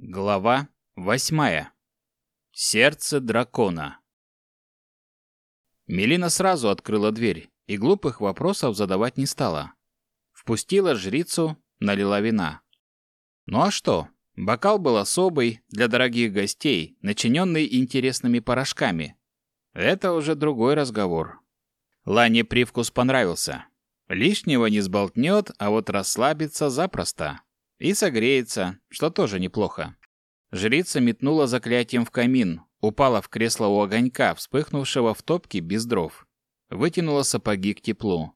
Глава восьмая. Сердце дракона. Мелина сразу открыла дверь и глупых вопросов задавать не стала. Впустила жрицу, налила вина. Ну а что? Бокал был особый, для дорогих гостей, начиненный интересными порошками. Это уже другой разговор. Лане привкус понравился. Лишнего не сболтнет, а вот расслабиться запросто. И согреется, что тоже неплохо. Жрица метнула заклятием в камин, упала в кресло у огонька, вспыхнувшего в топке без дров. Вытянула сапоги к теплу.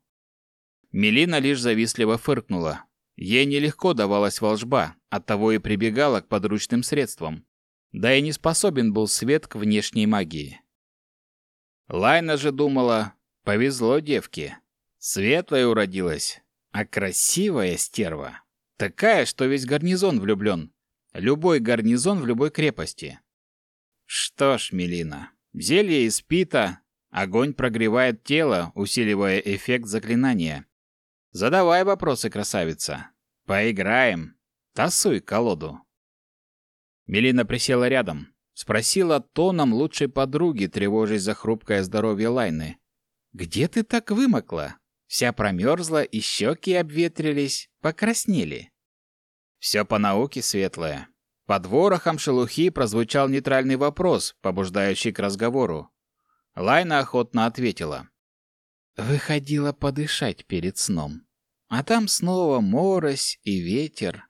Мелина лишь завистливо фыркнула. Ей нелегко давалась волжба, оттого и прибегала к подручным средствам. Да и не способен был свет к внешней магии. Лайна же думала, повезло девке. Светлая уродилась, а красивая стерва. Такая, что весь гарнизон влюблен. Любой гарнизон в любой крепости. Что ж, Мелина, зелье из пита, огонь прогревает тело, усиливая эффект заклинания. Задавай вопросы, красавица. Поиграем. Тасуй колоду. Мелина присела рядом, спросила тоном лучшей подруги, тревожась за хрупкое здоровье Лайны. «Где ты так вымокла? Вся промерзла, и щеки обветрились, покраснели». Все по науке, светлая. Под ворохом шелухи прозвучал нейтральный вопрос, побуждающий к разговору. Лайна охотно ответила. Выходила подышать перед сном. А там снова морось и ветер.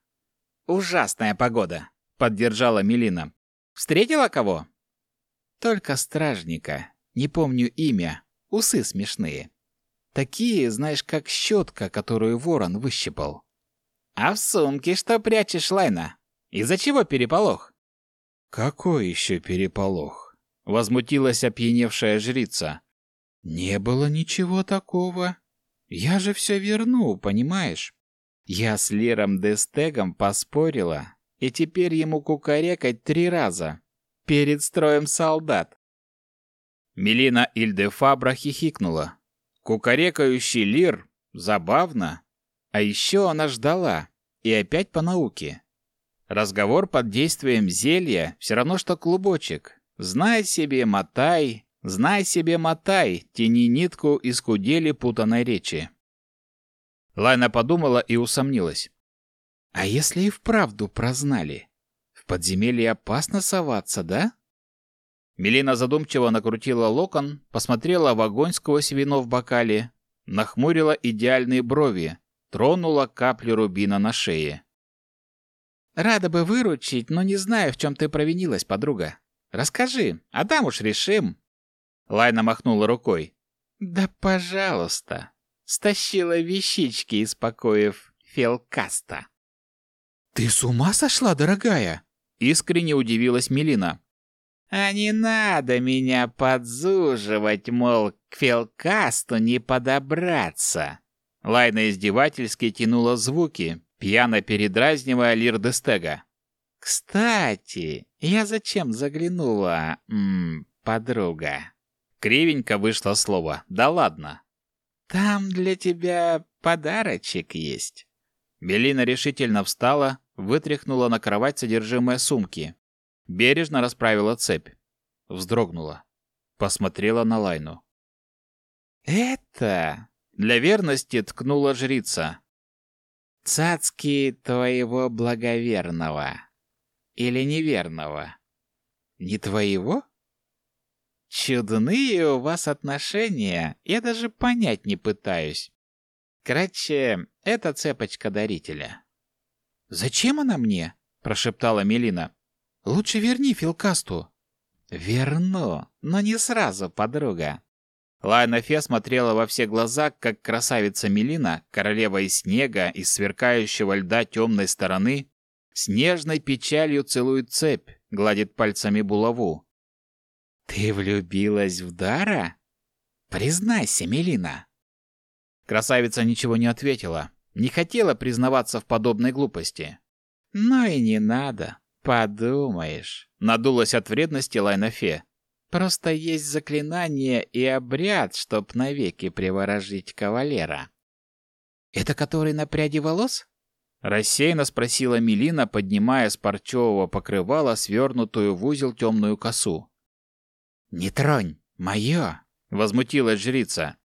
Ужасная погода, поддержала Мелина. Встретила кого? Только стражника. Не помню имя. Усы смешные. Такие, знаешь, как щетка, которую ворон выщипал. «А в сумке что прячешь, Лайна? Из-за чего переполох?» «Какой еще переполох?» — возмутилась опьяневшая жрица. «Не было ничего такого. Я же все верну, понимаешь? Я с Лиром Дестегом поспорила, и теперь ему кукарекать три раза. Перед строем солдат». Мелина Ильдефабра хихикнула. Кукарекающий Лир забавно, а еще она ждала, и опять по науке. Разговор под действием зелья все равно, что клубочек. Знай себе, мотай, знай себе, мотай, тяни нитку из кудели путанной речи. Лайна подумала и усомнилась. А если и вправду прознали? В подземелье опасно соваться, да? Мелина задумчиво накрутила локон, посмотрела в огонь сквозь вино в бокале, нахмурила идеальные брови, Тронула каплю рубина на шее. «Рада бы выручить, но не знаю, в чем ты провинилась, подруга. Расскажи, а там уж решим». Лайна махнула рукой. «Да пожалуйста». Стащила вещички из покоев Фелкаста. «Ты с ума сошла, дорогая?» Искренне удивилась Мелина. «А не надо меня подзуживать, мол, к Фелкасту не подобраться. Лайна издевательски тянула звуки, пьяно передразнивая Лир Дестега. «Кстати, я зачем заглянула, м подруга?» Кривенько вышло слово. «Да ладно». «Там для тебя подарочек есть». Белина решительно встала, вытряхнула на кровать содержимое сумки. Бережно расправила цепь. Вздрогнула. Посмотрела на Лайну. «Это для верности ткнула жрица. «Цацки твоего благоверного. Или неверного. Не твоего? Чудные у вас отношения, я даже понять не пытаюсь. Короче, это цепочка дарителя». «Зачем она мне?» – прошептала Мелина. «Лучше верни Филкасту». «Верну, но не сразу, подруга. Лайна Фе смотрела во все глаза, как красавица Мелина, королева из снега, из сверкающего льда темной стороны, с нежной печалью целует цепь, гладит пальцами булаву. «Ты влюбилась в Дара? Признайся, Мелина!» Красавица ничего не ответила, не хотела признаваться в подобной глупости. «Ну и не надо, подумаешь», — надулась от вредности Лайна Фе. Просто есть заклинание и обряд, чтоб навеки приворожить кавалера. Это который на пряди волос? Рассеянно спросила Мелина, поднимая с парчевого покрывала свернутую в узел темную косу. «Не тронь, мое!» — возмутилась жрица.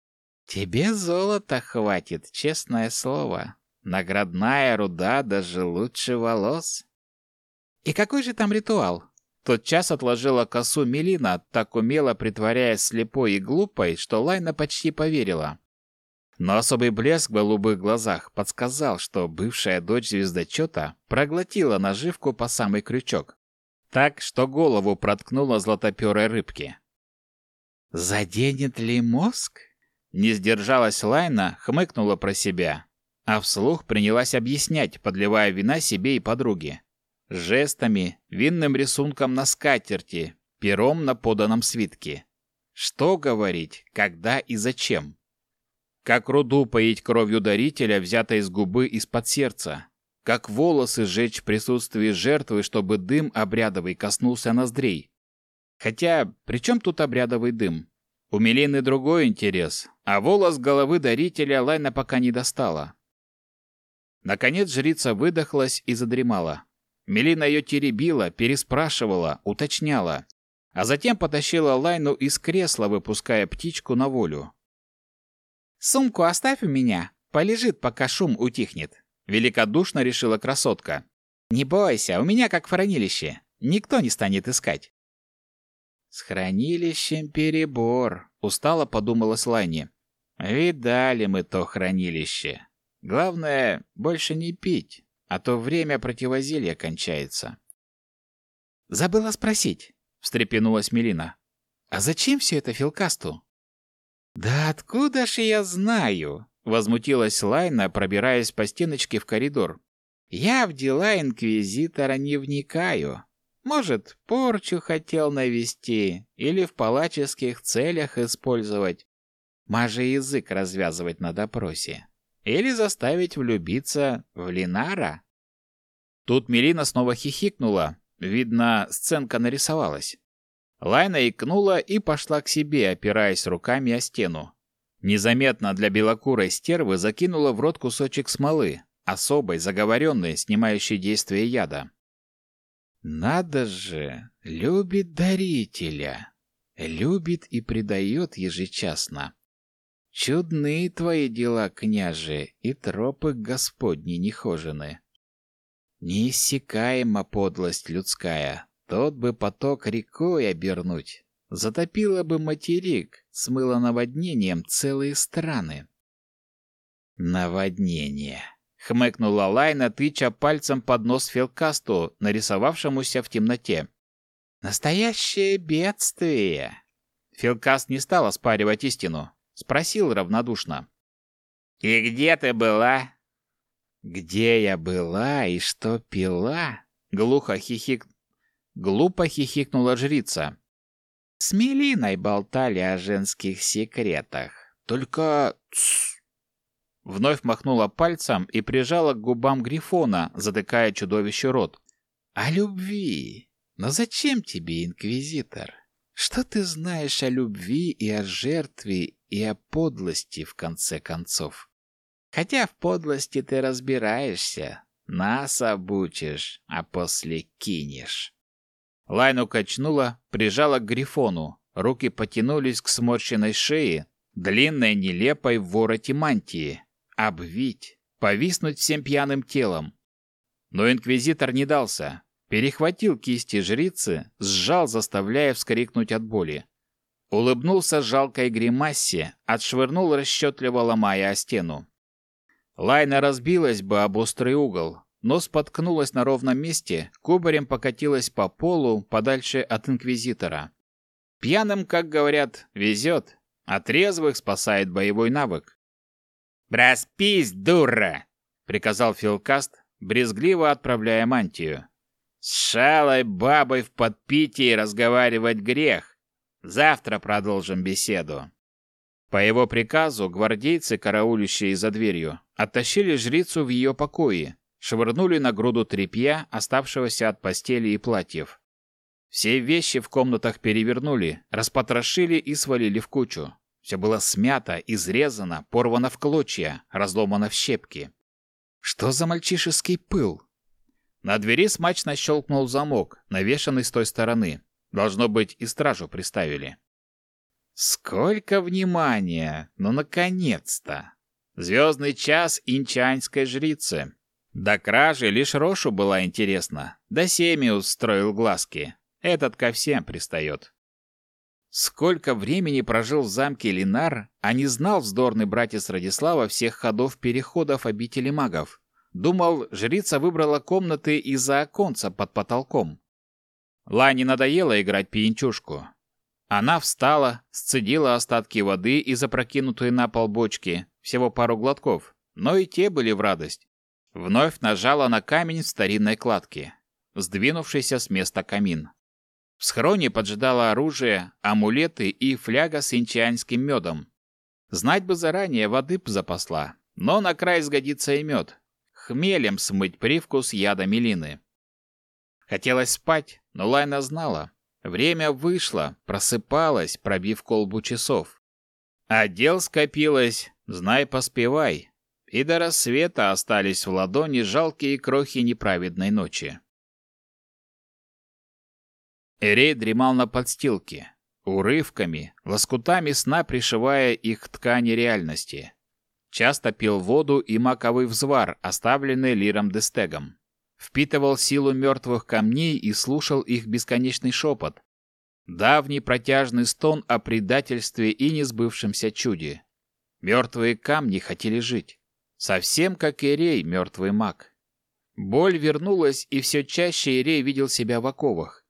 «Тебе золота хватит, честное слово. Наградная руда даже лучше волос». «И какой же там ритуал?» Тот час отложила косу Мелина, так умело притворяясь слепой и глупой, что Лайна почти поверила. Но особый блеск в голубых глазах подсказал, что бывшая дочь звездочета проглотила наживку по самый крючок. Так, что голову проткнула златоперой рыбки. «Заденет ли мозг?» Не сдержалась Лайна, хмыкнула про себя, а вслух принялась объяснять, подливая вина себе и подруге. Жестами, винным рисунком на скатерти, пером на поданном свитке. Что говорить, когда и зачем? Как руду поить кровью дарителя, взятой из губы из-под сердца. Как волосы сжечь в присутствии жертвы, чтобы дым обрядовый коснулся ноздрей. Хотя, при чем тут обрядовый дым? У Мелины другой интерес, а волос головы дарителя Лайна пока не достала. Наконец жрица выдохлась и задремала. Мелина ее теребила, переспрашивала, уточняла, а затем потащила Лайну из кресла, выпуская птичку на волю. «Сумку оставь у меня, полежит, пока шум утихнет», — великодушно решила красотка. «Не бойся, у меня как в хранилище, никто не станет искать». «С хранилищем перебор», — устало подумала Слайни. «Видали мы то хранилище. Главное, больше не пить, а то время противозелья кончается». «Забыла спросить», — встрепенулась Мелина. «А зачем все это Филкасту?» «Да откуда ж я знаю?» — возмутилась Лайна, пробираясь по стеночке в коридор. «Я в дела инквизитора не вникаю. Может, порчу хотел навести или в палаческих целях использовать. Маже язык развязывать на допросе. Или заставить влюбиться в Линара?» Тут Мелина снова хихикнула. Видно, сценка нарисовалась. Лайна икнула и пошла к себе, опираясь руками о стену. Незаметно для белокурой стервы закинула в рот кусочек смолы, особой, заговоренной, снимающей действие яда. «Надо же! Любит дарителя! Любит и предает ежечасно! Чудные твои дела, княже, и тропы Господни нехожены! Неиссякаема подлость людская, тот бы поток рекой обернуть. Затопило бы материк, смыло наводнением целые страны. Наводнение. Хмыкнула Лайна, тыча пальцем под нос Фелкасту, нарисовавшемуся в темноте. Настоящее бедствие. Фелкаст не стал оспаривать истину. Спросил равнодушно. «И где ты была?» «Где я была и что пила?» Глухо хихик Глупо хихикнула жрица. С Мелиной болтали о женских секретах. Только... Тс! Вновь махнула пальцем и прижала к губам Грифона, затыкая чудовище рот. «О любви! Но зачем тебе, Инквизитор? Что ты знаешь о любви и о жертве и о подлости, в конце концов? Хотя в подлости ты разбираешься, нас обучишь, а после кинешь». Лайну качнула, прижала к грифону. Руки потянулись к сморщенной шее, длинной нелепой в вороте мантии. Обвить, повиснуть всем пьяным телом. Но инквизитор не дался. Перехватил кисти жрицы, сжал, заставляя вскрикнуть от боли. Улыбнулся жалкой гримассе, отшвырнул расчетливо, ломая о стену. Лайна разбилась бы об острый угол, но споткнулась на ровном месте, кубарем покатилась по полу подальше от инквизитора. Пьяным, как говорят, везет, а трезвых спасает боевой навык. «Проспись, дура!» — приказал Филкаст, брезгливо отправляя мантию. «С шалой бабой в подпитии разговаривать грех. Завтра продолжим беседу». По его приказу гвардейцы, караулющие за дверью, оттащили жрицу в ее покои, швырнули на груду тряпья, оставшегося от постели и платьев. Все вещи в комнатах перевернули, распотрошили и свалили в кучу. Все было смято, изрезано, порвано в клочья, разломано в щепки. Что за мальчишеский пыл? На двери смачно щелкнул замок, навешанный с той стороны. Должно быть, и стражу приставили. Сколько внимания! Ну, наконец-то! Звездный час инчанской жрицы. До кражи лишь Рошу была интересна. Да Семиус строил глазки. Этот ко всем пристает. Сколько времени прожил в замке Линар, а не знал вздорный братец Радислава всех ходов переходов обители магов. Думал, жрица выбрала комнаты из-за оконца под потолком. Лане надоело играть пьянчушку. Она встала, сцедила остатки воды из опрокинутой на пол бочки, всего пару глотков, но и те были в радость. Вновь нажала на камень в старинной кладке, сдвинувшийся с места камин. В схроне поджидало оружие, амулеты и фляга с инчианским медом. Знать бы заранее, воды б запасла, но на край сгодится и мед. Хмелем смыть привкус яда мелины. Хотелось спать, но Лайна знала. Время вышло, просыпалась, пробив колбу часов. А дел скопилось, знай, поспевай. И до рассвета остались в ладони жалкие крохи неправедной ночи. Эрей дремал на подстилке, урывками, лоскутами сна пришивая их к ткани реальности. Часто пил воду и маковый взвар, оставленный Лиром Дестегом. Впитывал силу мертвых камней и слушал их бесконечный шепот. Давний протяжный стон о предательстве и несбывшемся чуде. Мертвые камни хотели жить. Совсем как Ирей, мертвый маг. Боль вернулась, и все чаще Ирей видел себя в оковах.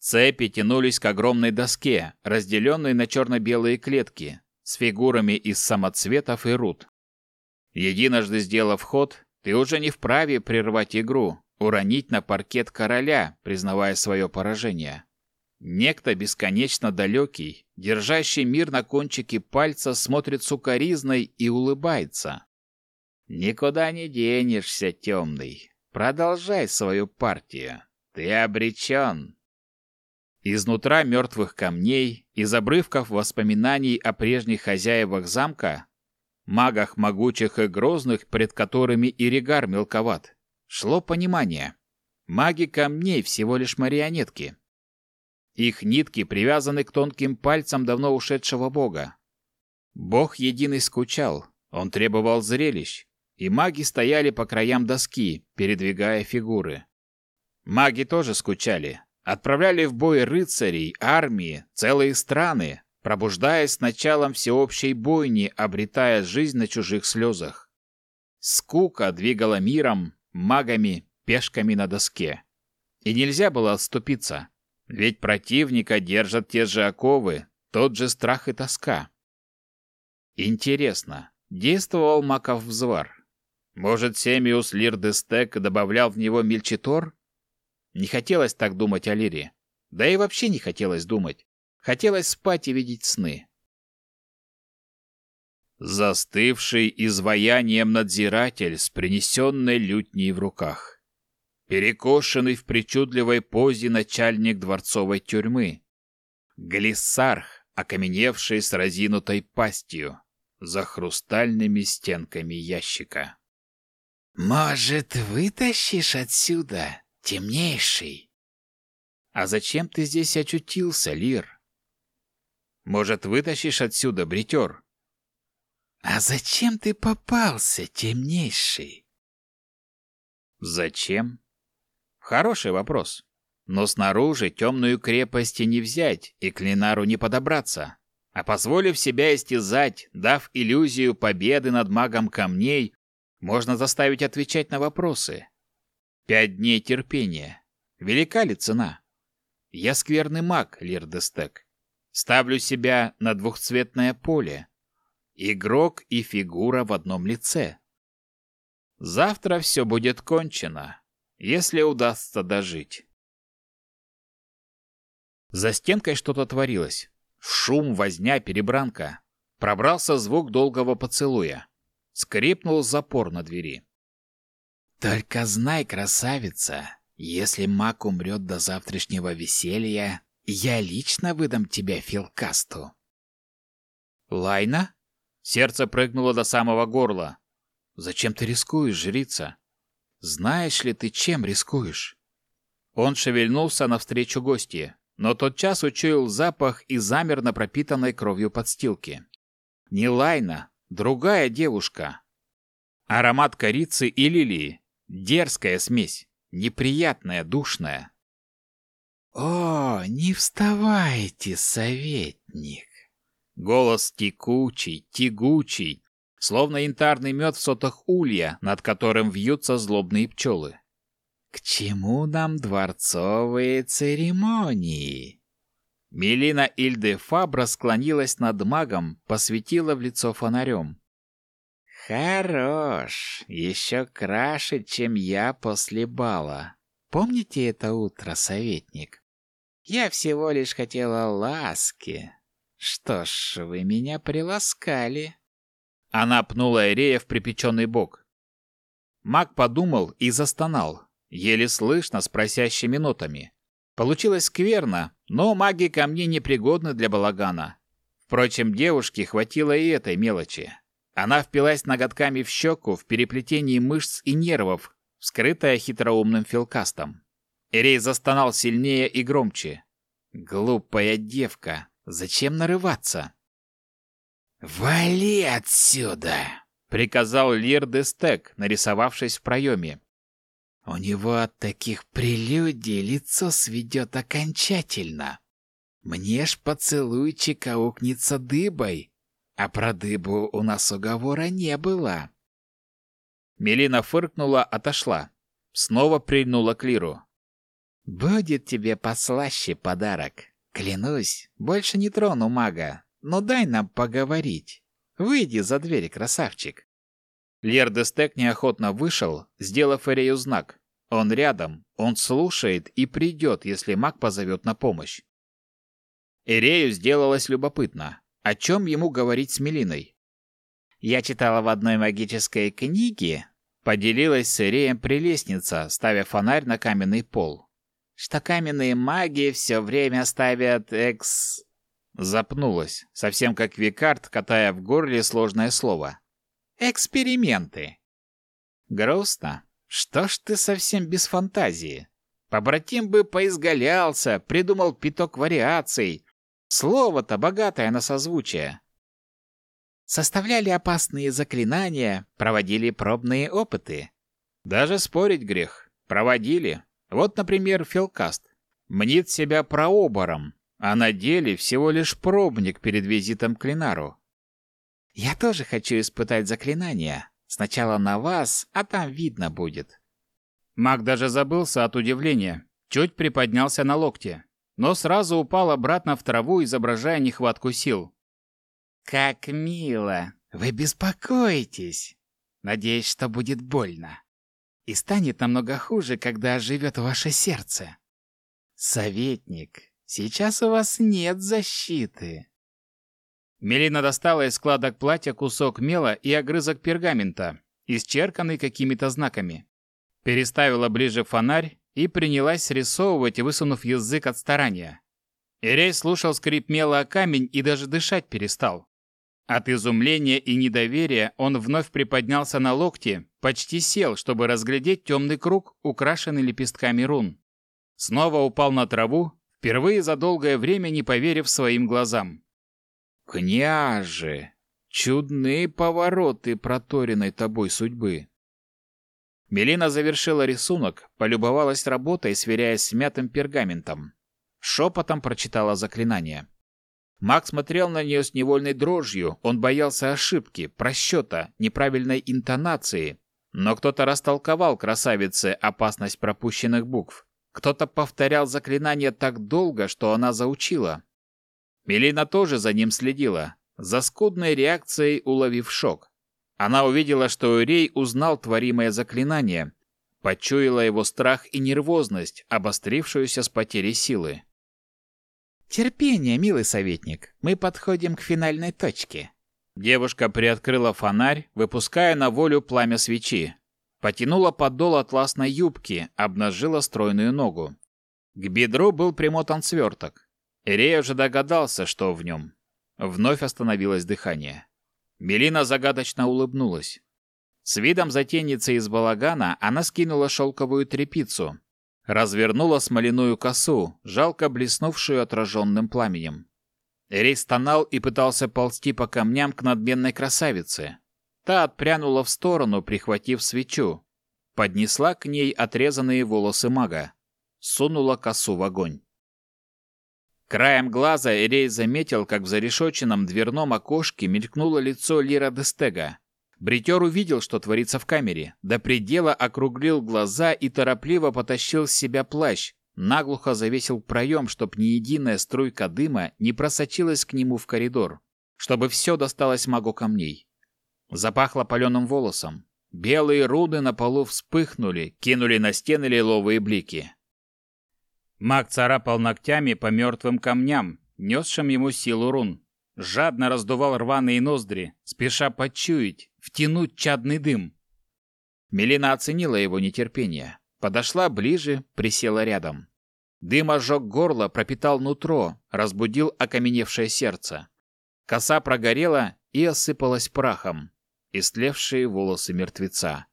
Цепи тянулись к огромной доске, разделенной на черно-белые клетки, с фигурами из самоцветов и руд. Единожды сделав ход, ты уже не вправе прервать игру, уронить на паркет короля, признавая свое поражение. Некто бесконечно далекий, держащий мир на кончике пальца, смотрит сукоризной и улыбается. «Никуда не денешься, темный. Продолжай свою партию. Ты обречен». Изнутра мертвых камней, из обрывков воспоминаний о прежних хозяевах замка, магах могучих и грозных, пред которыми Иригар мелковат, шло понимание. Маги камней всего лишь марионетки. Их нитки привязаны к тонким пальцам давно ушедшего бога. Бог единый скучал, он требовал зрелищ, и маги стояли по краям доски, передвигая фигуры. Маги тоже скучали, Отправляли в бой рыцарей, армии, целые страны, пробуждаясь с началом всеобщей бойни, обретая жизнь на чужих слезах. Скука двигала миром, магами, пешками на доске. И нельзя было отступиться, ведь противника держат те же оковы, тот же страх и тоска. Интересно, действовал Маков взвар? Может, Семиус Лирдестек добавлял в него мельчитор? Не хотелось так думать о Лире. Да и вообще не хотелось думать. Хотелось спать и видеть сны. Застывший изваянием надзиратель с принесенной лютней в руках. Перекошенный в причудливой позе начальник дворцовой тюрьмы. Глиссарх, окаменевший с разинутой пастью, за хрустальными стенками ящика. «Может, вытащишь отсюда темнейший. А зачем ты здесь очутился, Лир? Может, вытащишь отсюда, бритер? А зачем ты попался, темнейший? Зачем? Хороший вопрос. Но снаружи темную крепость не взять и к Линару не подобраться. А позволив себя истязать, дав иллюзию победы над магом камней, можно заставить отвечать на вопросы, Пять дней терпения. Велика ли цена? Я скверный маг, Лирдестек. Ставлю себя на двухцветное поле. Игрок и фигура в одном лице. Завтра все будет кончено, если удастся дожить. За стенкой что-то творилось. Шум, возня, перебранка. Пробрался звук долгого поцелуя. Скрипнул запор на двери. Только знай, красавица, если маг умрет до завтрашнего веселья, я лично выдам тебя Филкасту. Лайна? Сердце прыгнуло до самого горла. Зачем ты рискуешь, жрица? Знаешь ли ты, чем рискуешь?» Он шевельнулся навстречу гостье, но тотчас учуял запах и замер на пропитанной кровью подстилке. Не Лайна, другая девушка. Аромат корицы и лилии. Дерзкая смесь. Неприятная, душная. «О, не вставайте, советник!» Голос текучий, тягучий, словно янтарный мед в сотах улья, над которым вьются злобные пчелы. «К чему нам дворцовые церемонии?» Мелина Ильде Фабра склонилась над магом, посветила в лицо фонарем. «Хорош! Еще краше, чем я после бала. Помните это утро, советник? Я всего лишь хотела ласки. Что ж, вы меня приласкали». Она пнула Эрея в припеченный бок. Маг подумал и застонал, еле слышно, с просящими нотами. Получилось скверно, но маги камни непригодны для балагана. Впрочем, девушке хватило и этой мелочи. Она впилась ноготками в щеку в переплетении мышц и нервов, вскрытая хитроумным филкастом. Эрей застонал сильнее и громче. «Глупая девка! Зачем нарываться?» «Вали отсюда!» — приказал Лир де Стек, нарисовавшись в проеме. «У него от таких прелюдий лицо сведет окончательно. Мне ж поцелуйчик аукнется дыбой, а про дыбу у нас уговора не было». Мелина фыркнула, отошла. Снова прильнула к Лиру. «Будет тебе послаще подарок. Клянусь, больше не трону мага, но дай нам поговорить. Выйди за дверь, красавчик. Лер Дестек неохотно вышел, сделав Эрею знак. Он рядом, он слушает и придет, если маг позовет на помощь. Эрею сделалось любопытно, о чем ему говорить с Мелиной. Я читала в одной магической книге, поделилась с Эреем прелестница, ставя фонарь на каменный пол, что каменные маги все время ставят экс... Запнулась, совсем как Викард, катая в горле сложное слово. Эксперименты. Грустно. Что ж ты совсем без фантазии? Побратим бы поизгалялся, придумал пяток вариаций. Слово-то богатое на созвучие. Составляли опасные заклинания, проводили пробные опыты. Даже спорить грех. Проводили. Вот, например, Филкаст. Мнит себя прообором, а на деле всего лишь пробник перед визитом к Линару. Я тоже хочу испытать заклинание. Сначала на вас, а там видно будет. Маг даже забылся от удивления, чуть приподнялся на локте, но сразу упал обратно в траву, изображая нехватку сил. Как мило. Вы беспокоитесь. Надеюсь, что будет больно. И станет намного хуже, когда оживет ваше сердце. Советник, Сейчас у вас нет защиты. Мелина достала из складок платья кусок мела и огрызок пергамента, исчерканный какими-то знаками. Переставила ближе фонарь и принялась срисовывать, высунув язык от старания. Ирей слушал скрип мела о камень и даже дышать перестал. От изумления и недоверия он вновь приподнялся на локти, почти сел, чтобы разглядеть темный круг, украшенный лепестками рун. Снова упал на траву, впервые за долгое время не поверив своим глазам. «Княже! Чудные повороты проторенной тобой судьбы!» Мелина завершила рисунок, полюбовалась работой, сверяясь с мятым пергаментом. Шепотом прочитала заклинание. Маг смотрел на нее с невольной дрожью, он боялся ошибки, просчета, неправильной интонации. Но кто-то растолковал красавице опасность пропущенных букв. Кто-то повторял заклинание так долго, что она заучила. Мелина тоже за ним следила, за скудной реакцией уловив шок. Она увидела, что Урей узнал творимое заклинание, почуяла его страх и нервозность, обострившуюся с потерей силы. «Терпение, милый советник, мы подходим к финальной точке». Девушка приоткрыла фонарь, выпуская на волю пламя свечи, Потянула подол атласной юбки, обнажила стройную ногу. К бедру был примотан сверток. Эрей уже догадался, что в нем. Вновь остановилось дыхание. Мелина загадочно улыбнулась. С видом затейницы из балагана она скинула шелковую тряпицу, развернула смоляную косу, жалко блеснувшую отраженным пламенем. Эрей стонал и пытался ползти по камням к надменной красавице. Та отпрянула в сторону, прихватив свечу. Поднесла к ней отрезанные волосы мага. Сунула косу в огонь. Краем глаза Эрей заметил, как в зарешоченном дверном окошке мелькнуло лицо Лира Дестега. Бритер увидел, что творится в камере, до предела округлил глаза и торопливо потащил с себя плащ, наглухо завесил проем, чтоб ни единая струйка дыма не просочилась к нему в коридор, чтобы все досталось магу камней. Запахло паленым волосом. Белые руды на полу вспыхнули, кинули на стены лиловые блики. Маг царапал ногтями по мертвым камням, несшим ему силу рун. Жадно раздувал рваные ноздри, спеша почуять, втянуть чадный дым. Мелина оценила его нетерпение. Подошла ближе, присела рядом. Дым ожег горло, пропитал нутро, разбудил окаменевшее сердце. Коса прогорела и осыпалась прахом. Истлевшие волосы мертвеца.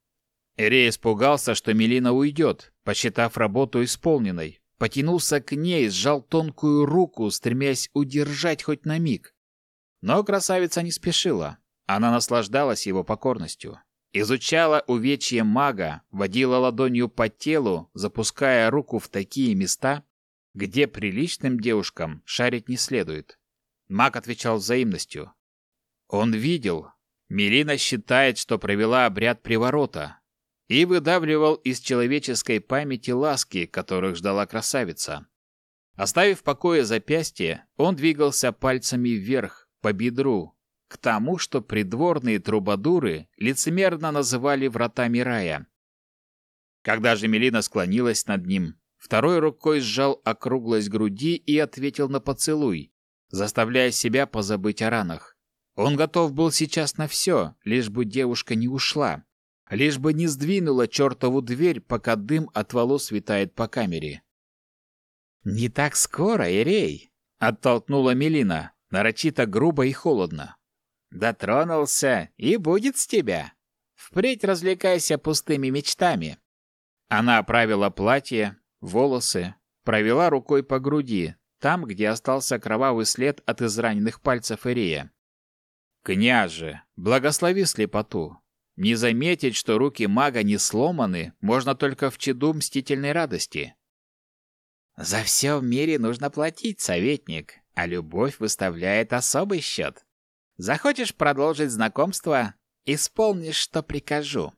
Эрей испугался, что Мелина уйдет, посчитав работу исполненной. Потянулся к ней, сжал тонкую руку, стремясь удержать хоть на миг. Но красавица не спешила. Она наслаждалась его покорностью. Изучала увечье мага, водила ладонью по телу, запуская руку в такие места, где приличным девушкам шарить не следует. Маг отвечал взаимностью. Он видел. Мелина считает, что провела обряд приворота, и выдавливал из человеческой памяти ласки, которых ждала красавица. Оставив в покое запястье, он двигался пальцами вверх, по бедру, к тому, что придворные трубадуры лицемерно называли вратами рая. Когда же Мелина склонилась над ним, второй рукой сжал округлость груди и ответил на поцелуй, заставляя себя позабыть о ранах. Он готов был сейчас на все, лишь бы девушка не ушла, лишь бы не сдвинула чертову дверь, пока дым от волос витает по камере. «Не так скоро, Ирей!» — оттолкнула Мелина, нарочито грубо и холодно. Дотронулся, и будет с тебя. Впредь развлекайся пустыми мечтами. Она оправила платье, волосы, провела рукой по груди, там, где остался кровавый след от израненных пальцев Ирия. «Княже, благослови слепоту. Не заметить, что руки мага не сломаны, можно только в чаду мстительной радости». «За все в мире нужно платить, советник, а любовь выставляет особый счет. Захочешь продолжить знакомство? Исполнишь, что прикажу.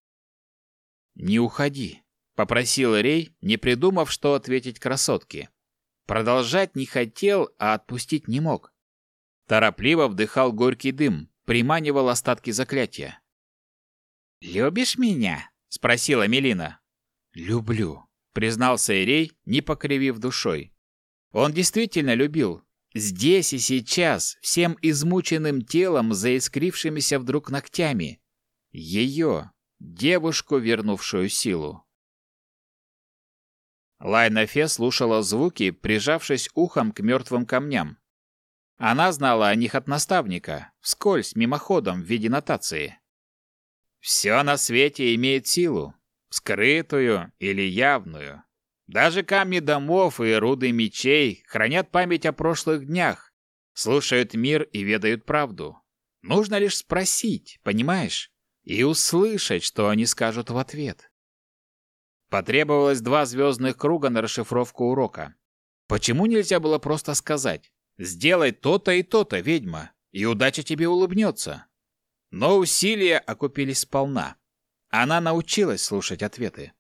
Не уходи, попросил Рей, не придумав, что ответить красотке. Продолжать не хотел, а отпустить не мог. Торопливо вдыхал горький дым, приманивал остатки заклятия. «Любишь меня?» — спросила Мелина. «Люблю», — признался Ирей, не покривив душой. Он действительно любил, Здесь и сейчас, всем измученным телом, заискрившимися вдруг ногтями. Ее, девушку, вернувшую силу. Лайна Фе слушала звуки, прижавшись ухом к мертвым камням. Она знала о них от наставника, вскользь, мимоходом, в виде нотации. Все на свете имеет силу, скрытую или явную. Даже камни домов и руды мечей хранят память о прошлых днях, слушают мир и ведают правду. Нужно лишь спросить, понимаешь? И услышать, что они скажут в ответ. Потребовалось два звездных круга на расшифровку урока. Почему нельзя было просто сказать «Сделай то-то и то-то, ведьма, и удача тебе улыбнется»? Но усилия окупились сполна. Она научилась слушать ответы.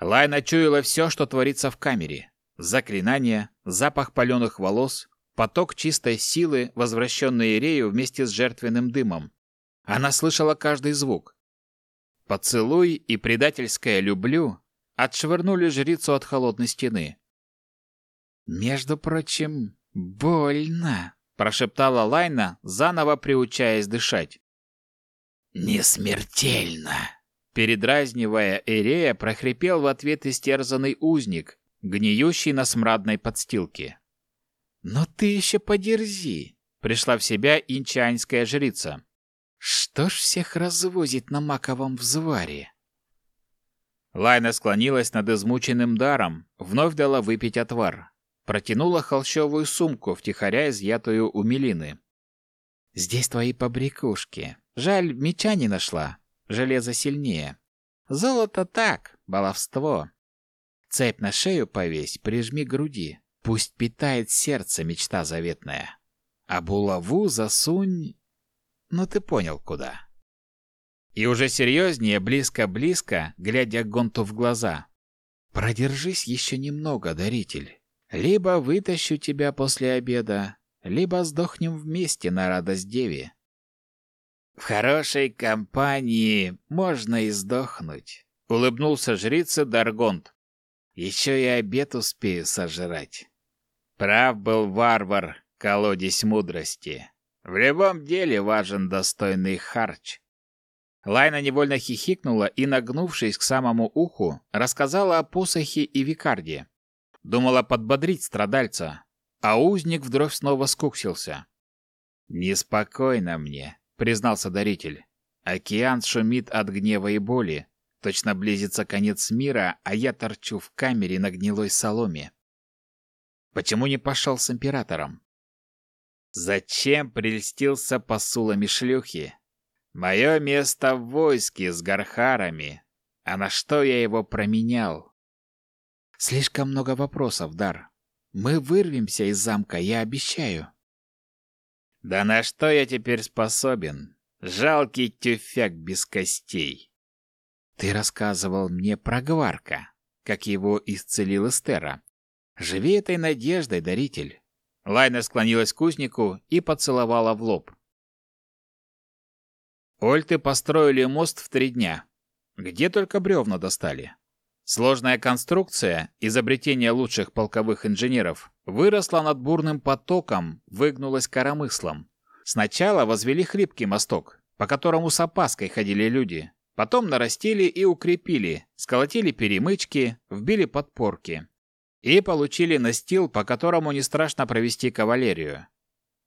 Лайна чуяла все, что творится в камере. Заклинания, запах паленых волос, поток чистой силы, возвращенный Ирею вместе с жертвенным дымом. Она слышала каждый звук. Поцелуй и предательское «люблю» отшвырнули жрицу от холодной стены. «Между прочим, больно», — прошептала Лайна, заново приучаясь дышать. «Не смертельно», Передразнивая Эрея, прохрипел в ответ истерзанный узник, гниющий на смрадной подстилке. «Но ты еще подерзи!» — пришла в себя инчанская жрица. Что ж всех развозит на маковом взваре? Лайна склонилась над измученным даром, вновь дала выпить отвар. Протянула холщовую сумку, втихаря изъятую у Мелины. «Здесь твои побрякушки. Жаль, меча не нашла. Железо сильнее. Золото так, баловство. Цепь на шею повесь, прижми груди. Пусть питает сердце мечта заветная. А булаву засунь... Ну ты понял, куда». И уже серьезнее, близко-близко, глядя Гонту в глаза. «Продержись еще немного, даритель. Либо вытащу тебя после обеда, либо сдохнем вместе на радость деве». «В хорошей компании можно и сдохнуть», — улыбнулся жрица Даргонт. «Еще и обед успею сожрать». Прав был варвар, колодец мудрости. В любом деле важен достойный харч. Лайна невольно хихикнула и, нагнувшись к самому уху, рассказала о посохе и викарде. Думала подбодрить страдальца, а узник вдруг снова скуксился. «Неспокойно мне», — признался даритель. «Океан шумит от гнева и боли. Точно близится конец мира, а я торчу в камере на гнилой соломе. Почему не пошел с императором? Зачем прельстился посулами шлюхи? Мое место в войске с гархарами. А на что я его променял? Слишком много вопросов, Дар. Мы вырвемся из замка, я обещаю. Да на что я теперь способен? Жалкий тюфяк без костей. Ты рассказывал мне про Гварка, как его исцелил Эстера. Живи этой надеждой, даритель. Лайна склонилась к кузнику и поцеловала в лоб. Ольты построили мост в три дня. Где только бревна достали. Сложная конструкция, изобретение лучших полковых инженеров, выросла над бурным потоком, выгнулась коромыслом. Сначала возвели хлипкий мосток, по которому с опаской ходили люди. Потом нарастили и укрепили, сколотили перемычки, вбили подпорки. И получили настил, по которому не страшно провести кавалерию.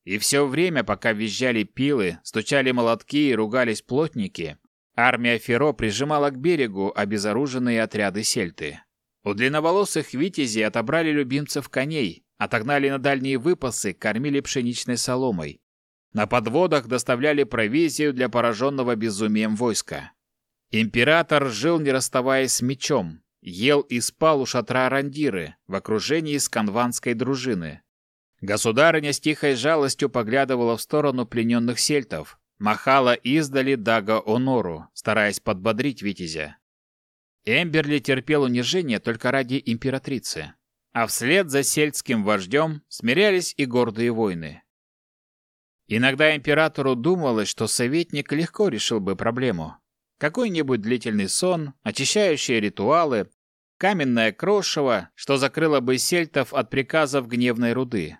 И все время, пока визжали пилы, стучали молотки и ругались плотники, армия Феро прижимала к берегу обезоруженные отряды сельты. У длинноволосых витязей отобрали любимцев коней, отогнали на дальние выпасы, кормили пшеничной соломой. На подводах доставляли провизию для пораженного безумием войска. Император жил, не расставаясь с мечом, ел и спал у шатра Арандиры в окружении сканванской дружины, Государыня с тихой жалостью поглядывала в сторону плененных сельтов, махала издали Дага Онору, стараясь подбодрить Витязя. Эмберли терпел унижение только ради императрицы, а вслед за сельтским вождем смирялись и гордые воины. Иногда императору думалось, что советник легко решил бы проблему. Какой-нибудь длительный сон, очищающие ритуалы, каменное крошево, что закрыло бы сельтов от приказов гневной руды.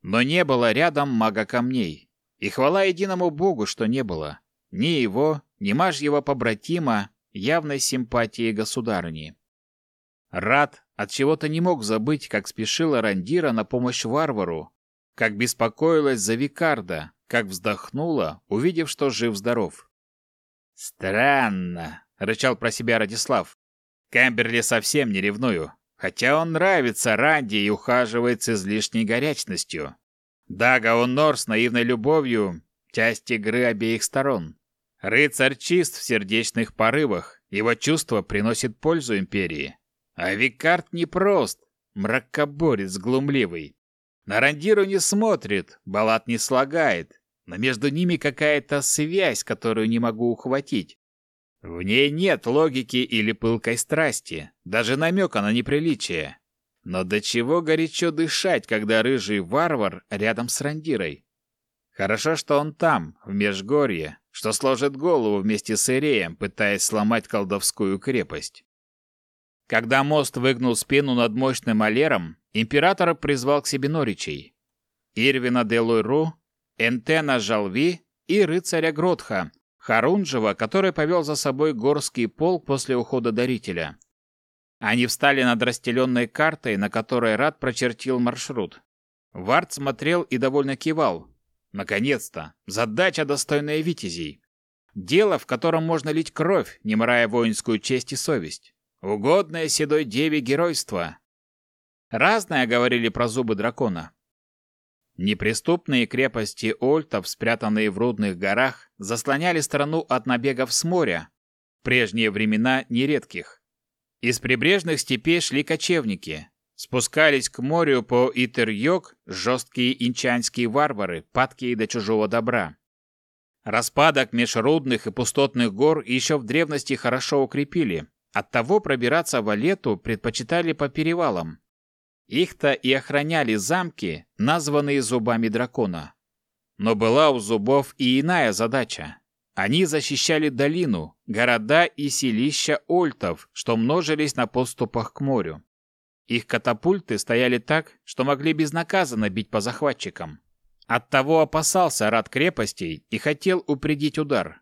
Но не было рядом мага камней. И хвала единому богу, что не было. Ни его, ни мажьего побратима, явной симпатии государыни. Рад от чего-то не мог забыть, как спешила Рандира на помощь варвару, как беспокоилась за Викарда, как вздохнула, увидев, что жив-здоров. «Странно», — рычал про себя Радислав. «Кэмберли совсем не ревную. Хотя он нравится Ранди и ухаживает с излишней горячностью. Дага он Нор с наивной любовью – часть игры обеих сторон. Рыцарь чист в сердечных порывах, его чувство приносит пользу империи. А Викард непрост, мракоборец глумливый. На Рандиру не смотрит, балат не слагает, но между ними какая-то связь, которую не могу ухватить. В ней нет логики или пылкой страсти, даже намека на неприличие. Но до чего горячо дышать, когда рыжий варвар рядом с Рандирой? Хорошо, что он там, в Межгорье, что сложит голову вместе с Иреем, пытаясь сломать колдовскую крепость. Когда мост выгнул спину над мощным алером, император призвал к себе Норичей. Ирвина де Лойру, Энтена Жалви и рыцаря Гротха, Харунжева, который повел за собой горский полк после ухода дарителя. Они встали над расстеленной картой, на которой Рад прочертил маршрут. Вард смотрел и довольно кивал. Наконец-то! Задача, достойная витязей. Дело, в котором можно лить кровь, не морая воинскую честь и совесть. Угодное седой деве геройство. Разное говорили про зубы дракона. Неприступные крепости ольтов, спрятанные в рудных горах, заслоняли страну от набегов с моря, прежние времена нередких. Из прибрежных степей шли кочевники. Спускались к морю по Итер-Йог жесткие инчанские варвары, падкие до чужого добра. Распадок межрудных и пустотных гор еще в древности хорошо укрепили. Оттого пробираться в Алету предпочитали по перевалам. Их-то и охраняли замки, названные зубами дракона. Но была у зубов и иная задача. Они защищали долину, города и селища ольтов, что множились на подступах к морю. Их катапульты стояли так, что могли безнаказанно бить по захватчикам. Оттого опасался рад крепостей и хотел упредить удар.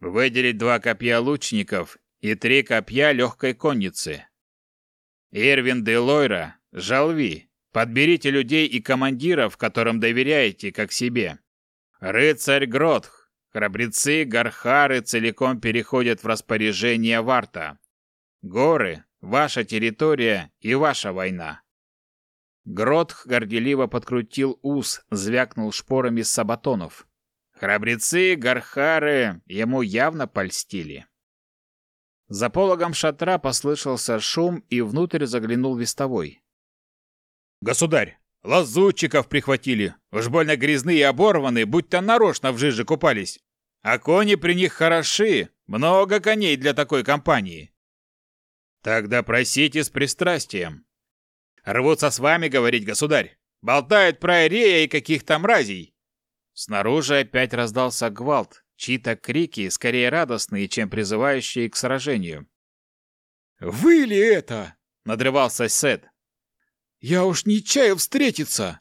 Выделить два копья лучников и три копья легкой конницы, Ирвин де Лойра, Жалви, подберите людей и командиров, которым доверяете, как себе. Рыцарь Гротх, храбрецы Гархары целиком переходят в распоряжение Варта. Горы – ваша территория и ваша война. Гротх горделиво подкрутил ус, звякнул шпорами с сабатонов. Храбрецы Гархары ему явно польстили. За пологом шатра послышался шум, и внутрь заглянул вестовой. «Государь, лазутчиков прихватили. Уж больно грязные и оборванные, будто нарочно в жиже купались. А кони при них хороши, много коней для такой компании». «Тогда просите с пристрастием». «Рвутся с вами говорить, государь. Болтают про Ирея и каких-то мразей». Снаружи опять раздался гвалт, Чьи-то крики скорее радостные, чем призывающие к сражению. «Вы ли это?» — надрывался Сет. «Я уж не чаю встретиться!»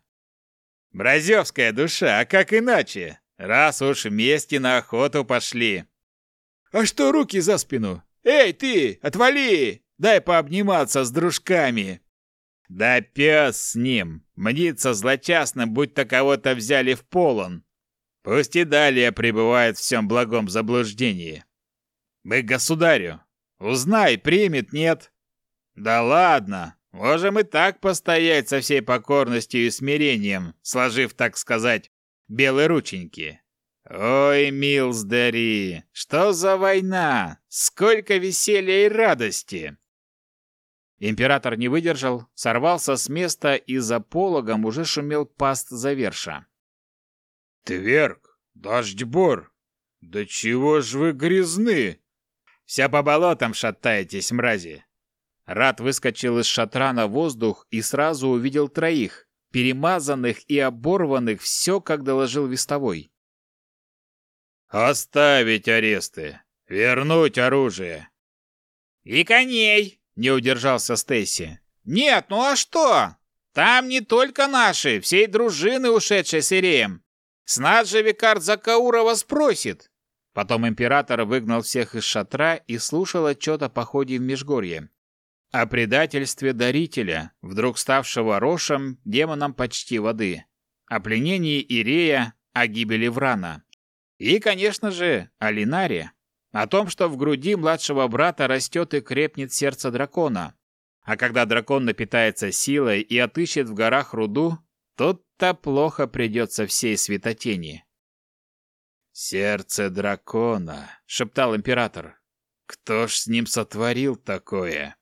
«Бразевская душа, а как иначе? Раз уж вместе на охоту пошли!» «А что руки за спину? Эй, ты, отвали! Дай пообниматься с дружками!» «Да пес с ним! Мнится злочастным, будто кого-то взяли в полон!» Пусть и далее пребывает в всем благом заблуждении. Мы государю. Узнай, примет, нет. Да ладно, можем и так постоять со всей покорностью и смирением, сложив, так сказать, белые рученьки. Ой, Милсдари, что за война? Сколько веселья и радости! Император не выдержал, сорвался с места и за пологом уже шумел паст заверша. Тверк, дождьбор, да чего ж вы грязны? Вся по болотам шатаетесь, мрази. Рад выскочил из шатра на воздух и сразу увидел троих, перемазанных и оборванных, все, как доложил вестовой. «Оставить аресты! Вернуть оружие!» «И коней!» — не удержался Стесси. «Нет, ну а что? Там не только наши, всей дружины, ушедшей с Иреем. С нас же Викард Закаурова спросит. Потом император выгнал всех из шатра и слушал отчет о походе в Межгорье. О предательстве дарителя, вдруг ставшего Рошем, демоном почти воды. О пленении Ирея, о гибели Врана. И, конечно же, о Линаре. О том, что в груди младшего брата растет и крепнет сердце дракона. А когда дракон напитается силой и отыщет в горах руду, Тут-то плохо придется всей светотени. «Сердце дракона», — шептал император. «Кто ж с ним сотворил такое?»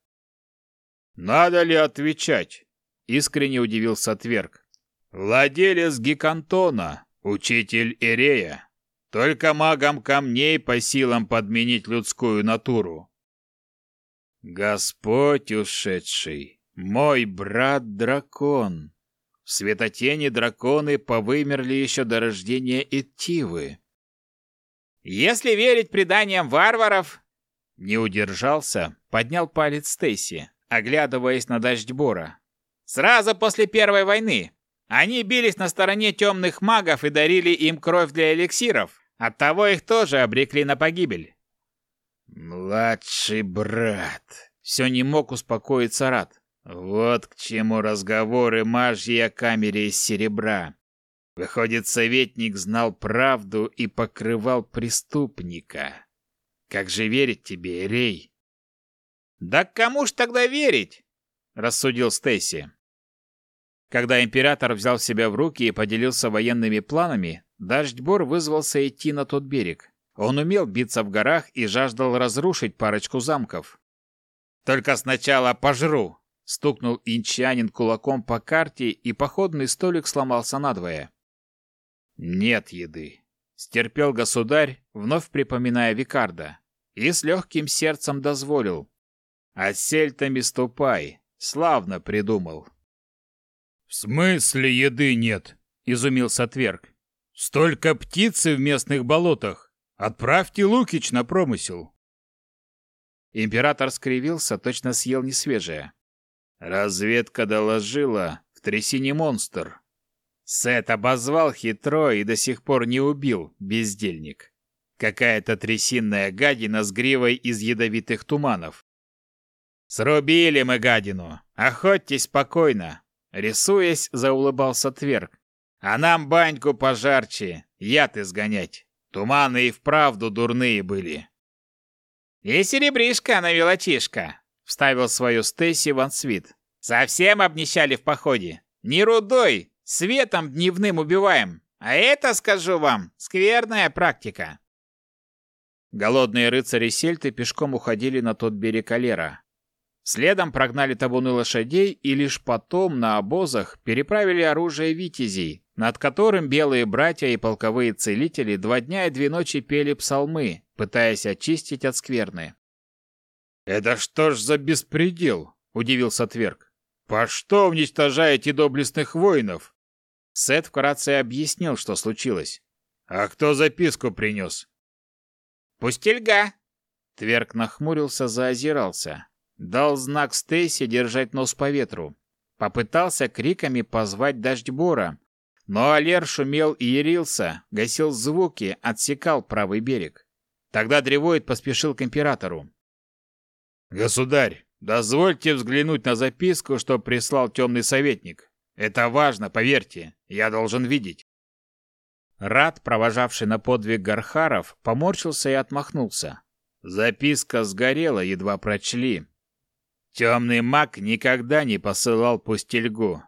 «Надо ли отвечать?» — искренне удивился Тверк. «Владелец Гикантона, учитель Ирея. Только магам камней по силам подменить людскую натуру». «Господь ушедший, мой брат-дракон», в светотени драконы повымерли еще до рождения Эттивы. «Если верить преданиям варваров...» Не удержался, поднял палец Стейси, оглядываясь на Дождьбора. «Сразу после Первой войны. Они бились на стороне темных магов и дарили им кровь для эликсиров. Оттого их тоже обрекли на погибель». «Младший брат...» Все не мог успокоиться Рад. Вот к чему разговоры мажьи о камере из серебра. Выходит, советник знал правду и покрывал преступника. Как же верить тебе, Рей? Да кому ж тогда верить? рассудил Стейси. Когда император взял себя в руки и поделился военными планами, Дождьбор вызвался идти на тот берег. Он умел биться в горах и жаждал разрушить парочку замков. «Только сначала пожру!» — стукнул инчанин кулаком по карте, и походный столик сломался надвое. «Нет еды», — стерпел государь, вновь припоминая Викарда, и с легким сердцем дозволил. «А сельтами ступай, славно придумал». «В смысле еды нет?» — изумился Тверк. «Столько птицы в местных болотах! Отправьте Лукич на промысел!» Император скривился, точно съел несвежее. Разведка доложила, в трясине монстр. Сет обозвал хитро и до сих пор не убил, бездельник. Какая-то трясинная гадина с гривой из ядовитых туманов. «Срубили мы гадину! Охотьтесь спокойно!» Рисуясь, заулыбался Тверк. «А нам баньку пожарче, яд изгонять. Туманы и вправду дурные были». «И серебришка на велотишка!» — вставил свою Стейси Ван Свит. «Совсем обнищали в походе. Не рудой, Светом дневным убиваем. А это, скажу вам, скверная практика. Голодные рыцари Сельты пешком уходили на тот берег Алера. Следом прогнали табуны лошадей и лишь потом на обозах переправили оружие витязей, над которым белые братья и полковые целители два дня и две ночи пели псалмы, пытаясь очистить от скверны. «Это что ж за беспредел?» – удивился Тверк. «По что уничтожаете доблестных воинов? Сет вкратце объяснил, что случилось. «А кто записку принес?» «Пустельга!» Тверк нахмурился, заозирался. Дал знак Стейси держать нос по ветру. Попытался криками позвать Дождьбора, но Алер шумел и ярился, гасил звуки, отсекал правый берег. Тогда Древоид поспешил к императору. «Государь, дозвольте взглянуть на записку, что прислал темный советник. Это важно, поверьте. Я должен видеть. Рад, провожавший на подвиг Гархаров, поморщился и отмахнулся. Записка сгорела, едва прочли. Темный маг никогда не посылал пустельгу.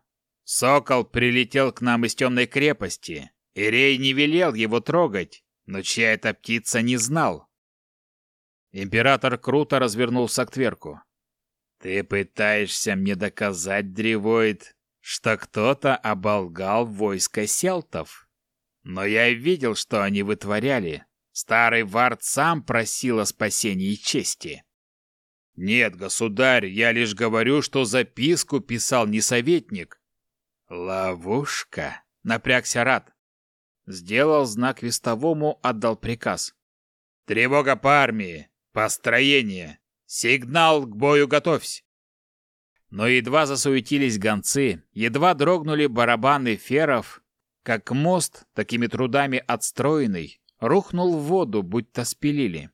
Сокол прилетел к нам из темной крепости. Ирей не велел его трогать, но чья это птица не знал. Император круто развернулся к Тверку. «Ты пытаешься мне доказать, Древоид, что кто-то оболгал войско селтов. Но я видел, что они вытворяли. Старый Вард сам просил о спасении чести. Нет, государь, я лишь говорю, что записку писал не советник. Ловушка. Напрягся Рад. Сделал знак вестовому, отдал приказ. Тревога по армии. Построение. Сигнал к бою готовься. Но едва засуетились гонцы, едва дрогнули барабаны феров, как мост, такими трудами отстроенный, рухнул в воду, будто спилили.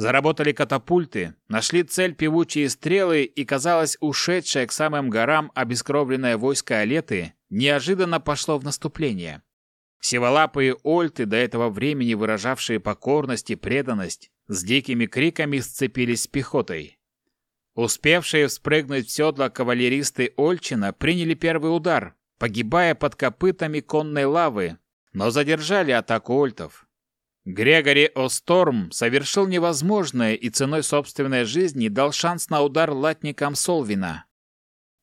Заработали катапульты, нашли цель певучие стрелы, и, казалось, ушедшее к самым горам обескровленное войско Алеты неожиданно пошло в наступление. Севолапые ольты, до этого времени выражавшие покорность и преданность, с дикими криками сцепились с пехотой. Успевшие спрыгнуть в седло кавалеристы Ольчина приняли первый удар, погибая под копытами конной лавы, но задержали атаку ольтов. Грегори Осторм совершил невозможное и ценой собственной жизни дал шанс на удар латникам Солвина.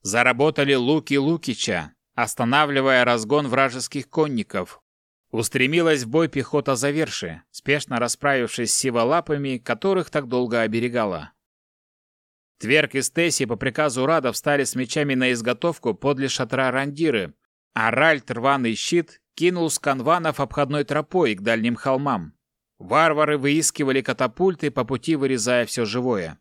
Заработали луки Лукича, останавливая разгон вражеских конников. Устремилась в бой пехота Заверши, спешно расправившись с сиволапами, которых так долго оберегала. Тверк и Стеси по приказу Рада встали с мечами на изготовку подле шатра Рандиры, а Ральт рваный щит кинул с канванов обходной тропой к дальним холмам. Варвары выискивали катапульты, по пути вырезая все живое.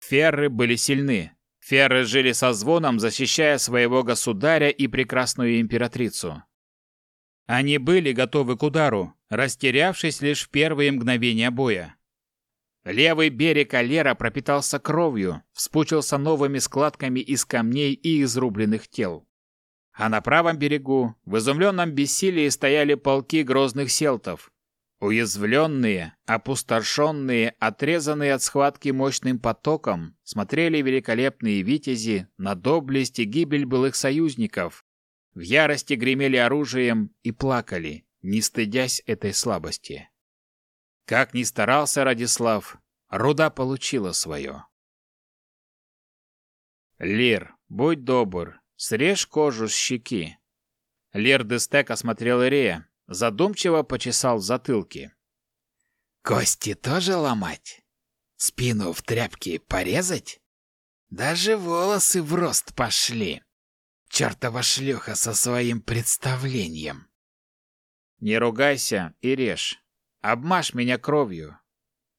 Ферры были сильны. Ферры жили со звоном, защищая своего государя и прекрасную императрицу. Они были готовы к удару, растерявшись лишь в первые мгновения боя. Левый берег Алера пропитался кровью, вспучился новыми складками из камней и изрубленных тел. А на правом берегу в изумленном бессилии стояли полки грозных селтов. Уязвленные, опустошенные, отрезанные от схватки мощным потоком, смотрели великолепные витязи на доблесть и гибель былых союзников. В ярости гремели оружием и плакали, не стыдясь этой слабости. Как ни старался Радислав, руда получила свое. Лир, будь добр, срежь кожу с щеки. Лир Дестек осмотрел Ирея, задумчиво почесал в затылке. Кости тоже ломать? Спину в тряпке порезать? Даже волосы в рост пошли. Чертова шлюха со своим представлением. Не ругайся и режь. Обмажь меня кровью.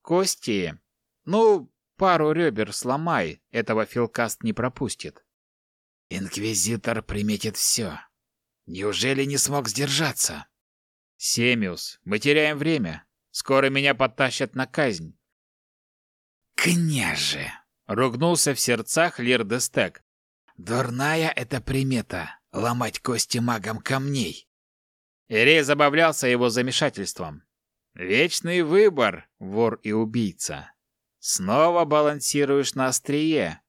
Кости... Ну, пару ребер сломай, этого Филкаст не пропустит. Инквизитор приметит все. Неужели не смог сдержаться? Семиус, мы теряем время. Скоро меня подтащат на казнь. Княже! Ругнулся в сердцах Лир Дестек. Дурная эта примета — ломать кости магам камней. Ирей забавлялся его замешательством. Вечный выбор, вор и убийца. Снова балансируешь на острие.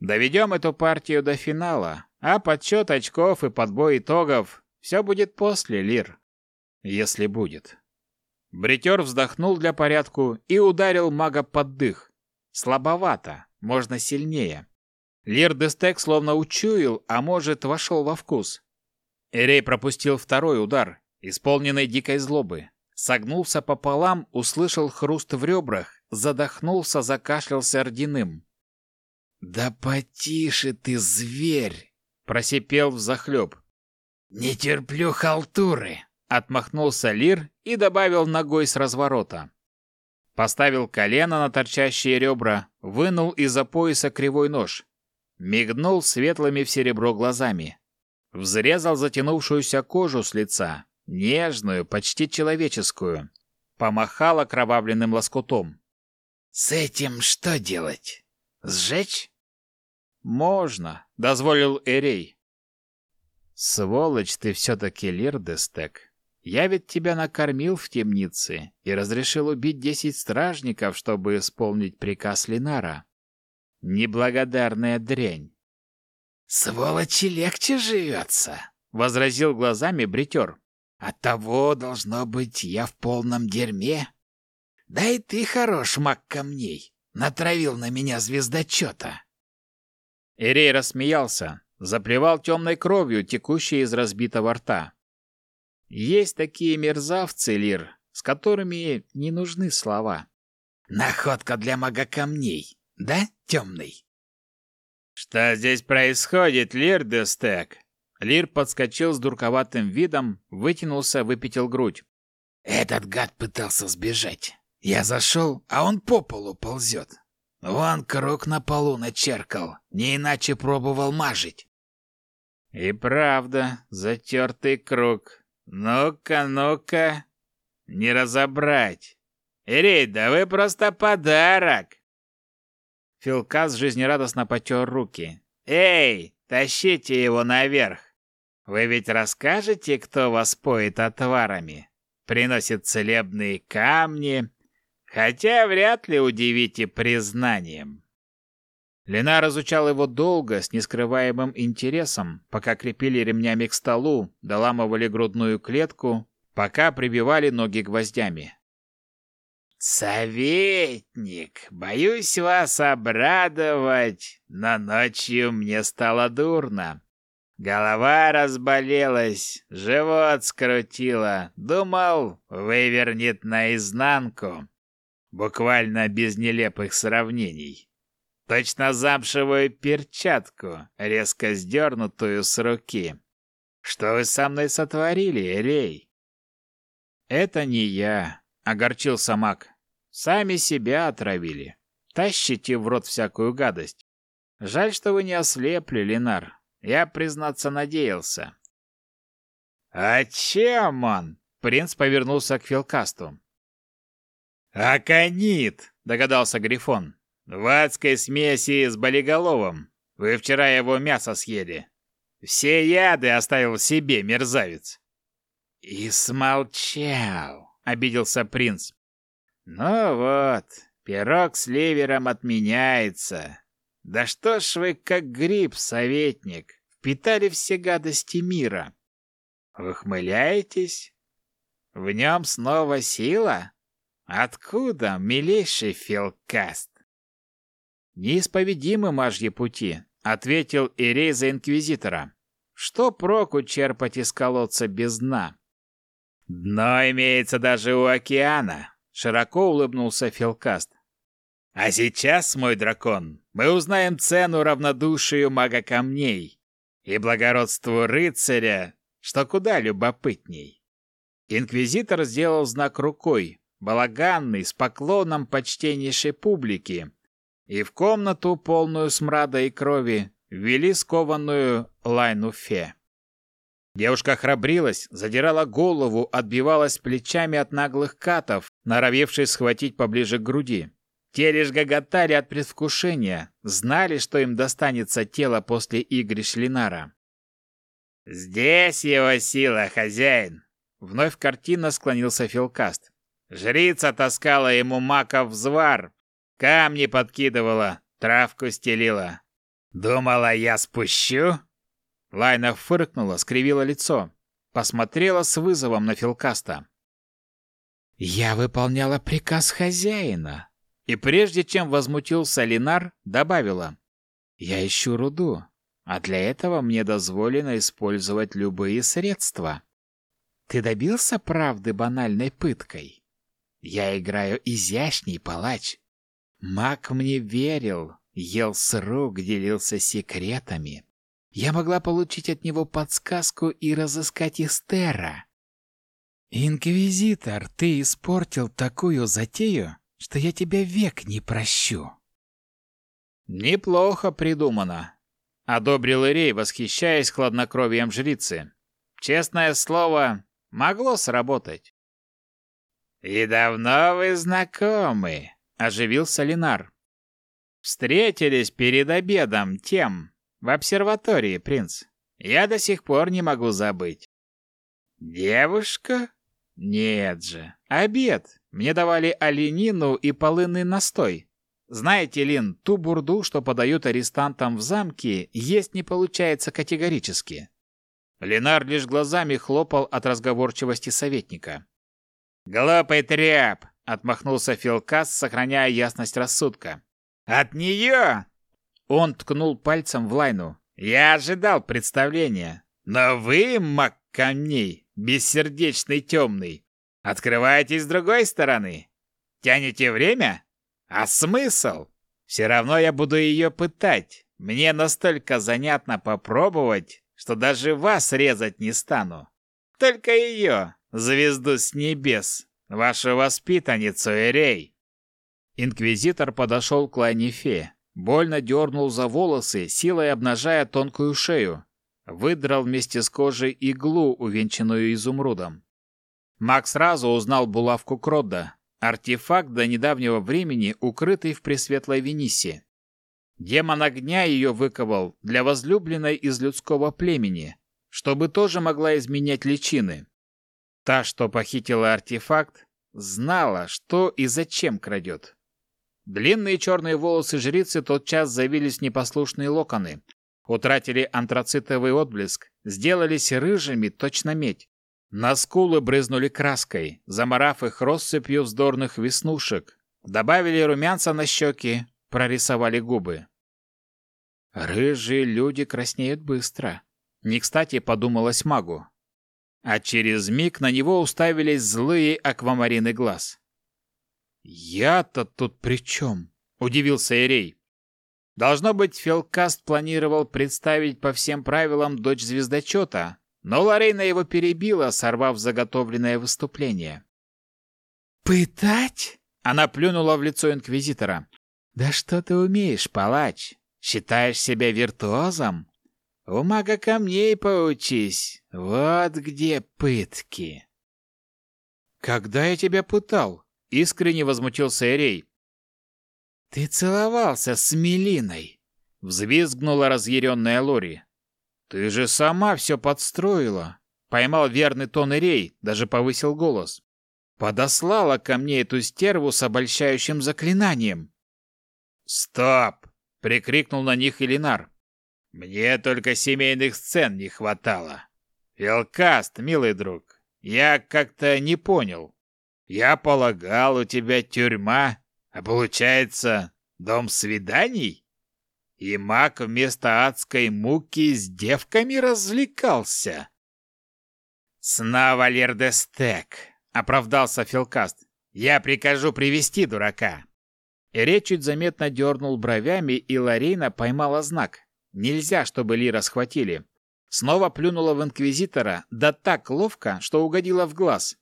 Доведем эту партию до финала, а подсчет очков и подбой итогов — все будет после, Лир. Если будет. Бритер вздохнул для порядку и ударил мага под дых. Слабовато, можно сильнее. Лир Дестек словно учуял, а может, вошел во вкус. Эрей пропустил второй удар, исполненный дикой злобы. Согнулся пополам, услышал хруст в ребрах, задохнулся, закашлялся ординым. «Да потише ты, зверь!» — просипел взахлеб. «Не терплю халтуры!» — отмахнулся Лир и добавил ногой с разворота. Поставил колено на торчащие ребра, вынул из-за пояса кривой нож. Мигнул светлыми в серебро глазами. Взрезал затянувшуюся кожу с лица, нежную, почти человеческую. Помахал окровавленным лоскутом. «С этим что делать? Сжечь?» «Можно», — дозволил Эрей. «Сволочь ты все-таки, Лирдестек. Я ведь тебя накормил в темнице и разрешил убить десять стражников, чтобы исполнить приказ Линара. Неблагодарная дрянь». «Сволочи легче живется», — возразил глазами бритер. Оттого, должно быть, я в полном дерьме. Да и ты хорош, маг камней. Натравил на меня звездочета. Ирей рассмеялся, заплевал темной кровью, текущей из разбитого рта. Есть такие мерзавцы, Лир, с которыми не нужны слова. Находка для мага камней, да, темный? Что здесь происходит, Лир Дестек? Лир подскочил с дурковатым видом, вытянулся, выпятил грудь. «Этот гад пытался сбежать. Я зашел, а он по полу ползет. Вон круг на полу начеркал, не иначе пробовал мажить». «И правда, затертый круг. Ну-ка, ну-ка, не разобрать. Ирей, да вы просто подарок!» Филкас жизнерадостно потер руки. «Эй, тащите его наверх!» Вы ведь расскажете, кто вас поет отварами? Приносит целебные камни, хотя вряд ли удивите признанием. Лена разучал его долго, с нескрываемым интересом, пока крепили ремнями к столу, доламывали грудную клетку, пока прибивали ноги гвоздями. «Советник, боюсь вас обрадовать, но ночью мне стало дурно. Голова разболелась, живот скрутило. Думал, вывернет наизнанку. Буквально без нелепых сравнений. Точно замшевую перчатку, резко сдернутую с руки. Что вы со мной сотворили, Элей? Это не я, огорчился Мак. Сами себя отравили. Тащите в рот всякую гадость. Жаль, что вы не ослепли, Ленар. Я, признаться, надеялся. «А чем он?» Принц повернулся к Филкасту. «Аконит!» — догадался Грифон. «В адской смеси с болиголовым. Вы вчера его мясо съели. Все яды оставил себе, мерзавец. И смолчал, обиделся принц. Ну вот, пирог с ливером отменяется. Да что ж вы как гриб, советник, впитали все гадости мира. Ухмыляетесь? В нем снова сила? Откуда, милейший Филкаст? Неисповедимы мажьи пути, ответил Ирей за инквизитора. Что проку черпать из колодца без дна? Дно имеется даже у океана, широко улыбнулся Филкаст. А сейчас, мой дракон, мы узнаем цену равнодушию мага камней и благородству рыцаря, что куда любопытней. Инквизитор сделал знак рукой, балаганный, с поклоном почтеннейшей публики, и в комнату, полную смрада и крови, ввели скованную Лайну Фе. Девушка храбрилась, задирала голову, отбивалась плечами от наглых катов, норовевших схватить поближе к груди. Те лишь гоготали от предвкушения, знали, что им достанется тело после игры Шлинара. «Здесь его сила, хозяин!» Вновь картина склонился Филкаст. Жрица таскала ему маков взвар, камни подкидывала, травку стелила. Думала, я спущу? Лайна фыркнула, скривила лицо, посмотрела с вызовом на Филкаста. Я выполняла приказ хозяина. И прежде чем возмутился Линар, добавила: "Я ищу руду, а для этого мне дозволено использовать любые средства. Ты добился правды банальной пыткой?" Я играю изящней, палач. Маг мне верил, ел с рук, делился секретами. Я могла получить от него подсказку и разыскать Истера. Инквизитор, ты испортил такую затею, что я тебя век не прощу. Неплохо придумано, одобрил Ирей, восхищаясь хладнокровием жрицы. Честное слово, могло сработать. «И давно вы знакомы?» — оживился Линар. «Встретились перед обедом тем, в обсерватории, принц. Я до сих пор не могу забыть». «Девушка?» «Нет же. Обед. Мне давали оленину и полынный настой. Знаете, Лин, ту бурду, что подают арестантам в замке, есть не получается категорически». Ленар лишь глазами хлопал от разговорчивости советника. «Глупый тряп!» — отмахнулся Филкас, сохраняя ясность рассудка. «От нее!» Он ткнул пальцем в Лайну. «Я ожидал представления. Но вы, маг камней, бессердечный темный, открываетесь с другой стороны. Тянете время? А смысл? Все равно я буду ее пытать. Мне настолько занятно попробовать, что даже вас резать не стану. Только ее звезду с небес, вашу воспитанницу Эрей!» Инквизитор подошел к Лайнифе, больно дернул за волосы, силой обнажая тонкую шею, выдрал вместе с кожей иглу, увенчанную изумрудом. Макс сразу узнал булавку Кродда, артефакт до недавнего времени, укрытый в Пресветлой Венисе. Демон огня ее выковал для возлюбленной из людского племени, чтобы тоже могла изменять личины. Та, что похитила артефакт, знала, что и зачем крадет. Длинные черные волосы жрицы тотчас завились непослушные локоны, утратили антрацитовый отблеск, сделались рыжими, точно медь. На скулы брызнули краской, заморав их россыпью вздорных веснушек, добавили румянца на щеки, прорисовали губы. Рыжие люди краснеют быстро. Не кстати подумалось магу а через миг на него уставились злые аквамарины глаз. «Я-то тут при чем?» — удивился Эрей. Должно быть, Фелкаст планировал представить по всем правилам дочь звездочета, но Лорейна его перебила, сорвав заготовленное выступление. «Пытать?» — она плюнула в лицо инквизитора. «Да что ты умеешь, палач? Считаешь себя виртуозом? У мага камней поучись. Вот где пытки. Когда я тебя пытал? Искренне возмутился Эрей. Ты целовался с Мелиной. Взвизгнула разъяренная Лори. Ты же сама все подстроила. Поймал верный тон Ирей, даже повысил голос. Подослала ко мне эту стерву с обольщающим заклинанием. «Стоп!» — прикрикнул на них Илинар. «Мне только семейных сцен не хватало. Филкаст, милый друг, я как-то не понял. Я полагал, у тебя тюрьма, а получается, дом свиданий? И маг вместо адской муки с девками развлекался?» «Снова Лердестек!» — оправдался Филкаст. «Я прикажу привести дурака!» Эре чуть заметно дернул бровями, и Ларейна поймала знак. Нельзя, чтобы Лира схватили. Снова плюнула в Инквизитора, да так ловко, что угодила в глаз.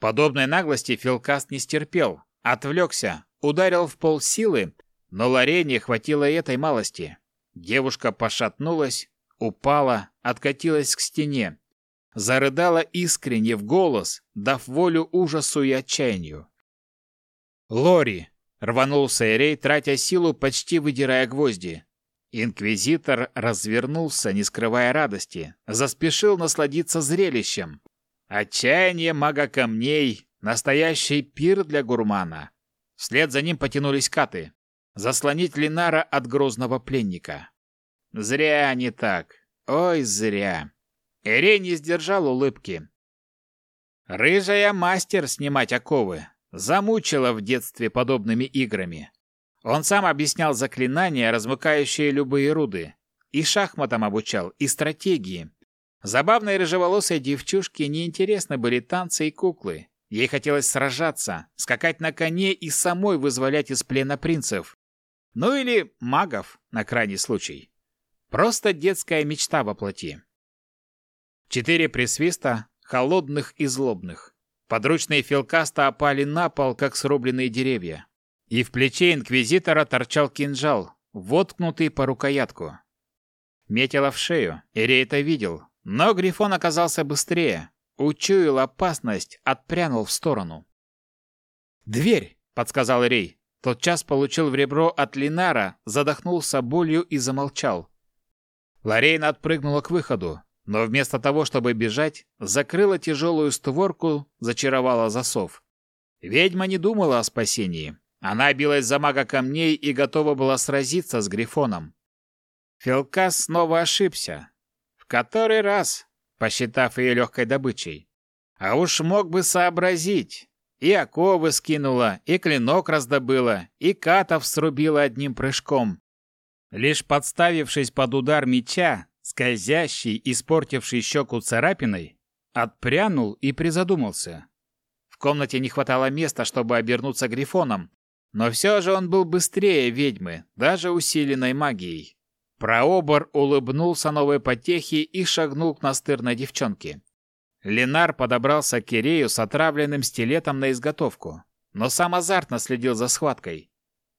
Подобной наглости Филкаст не стерпел. Отвлекся, ударил в пол силы, но Ларене хватило этой малости. Девушка пошатнулась, упала, откатилась к стене. Зарыдала искренне в голос, дав волю ужасу и отчаянию. «Лори!» Рванулся Эрей, тратя силу, почти выдирая гвозди. Инквизитор развернулся, не скрывая радости, заспешил насладиться зрелищем. Отчаяние мага камней, настоящий пир для гурмана. Вслед за ним потянулись каты. Заслонить Линара от грозного пленника. Зря они так. Ой, зря. Эрей не сдержал улыбки. Рыжая мастер снимать оковы, Замучила в детстве подобными играми. Он сам объяснял заклинания, размыкающие любые руды. И шахматам обучал, и стратегии. Забавной рыжеволосой девчушке неинтересны были танцы и куклы. Ей хотелось сражаться, скакать на коне и самой вызволять из плена принцев. Ну или магов, на крайний случай. Просто детская мечта воплоти. Четыре присвиста, холодных и злобных. Подручные Филкаста опали на пол, как срубленные деревья. И в плече инквизитора торчал кинжал, воткнутый по рукоятку. Метило в шею, Ирей это видел, но Грифон оказался быстрее. Учуял опасность, отпрянул в сторону. «Дверь!» — подсказал Ирей. Тотчас получил в ребро от Линара, задохнулся болью и замолчал. Ларейна отпрыгнула к выходу но вместо того, чтобы бежать, закрыла тяжелую створку, зачаровала засов. Ведьма не думала о спасении. Она билась за мага камней и готова была сразиться с Грифоном. Филкас снова ошибся. В который раз, посчитав ее легкой добычей. А уж мог бы сообразить. И оковы скинула, и клинок раздобыла, и катов срубила одним прыжком. Лишь подставившись под удар меча, скользящий, испортивший щеку царапиной, отпрянул и призадумался. В комнате не хватало места, чтобы обернуться грифоном, но все же он был быстрее ведьмы, даже усиленной магией. Прообор улыбнулся новой потехе и шагнул к настырной девчонке. Ленар подобрался к Кирею с отравленным стилетом на изготовку, но сам азартно следил за схваткой.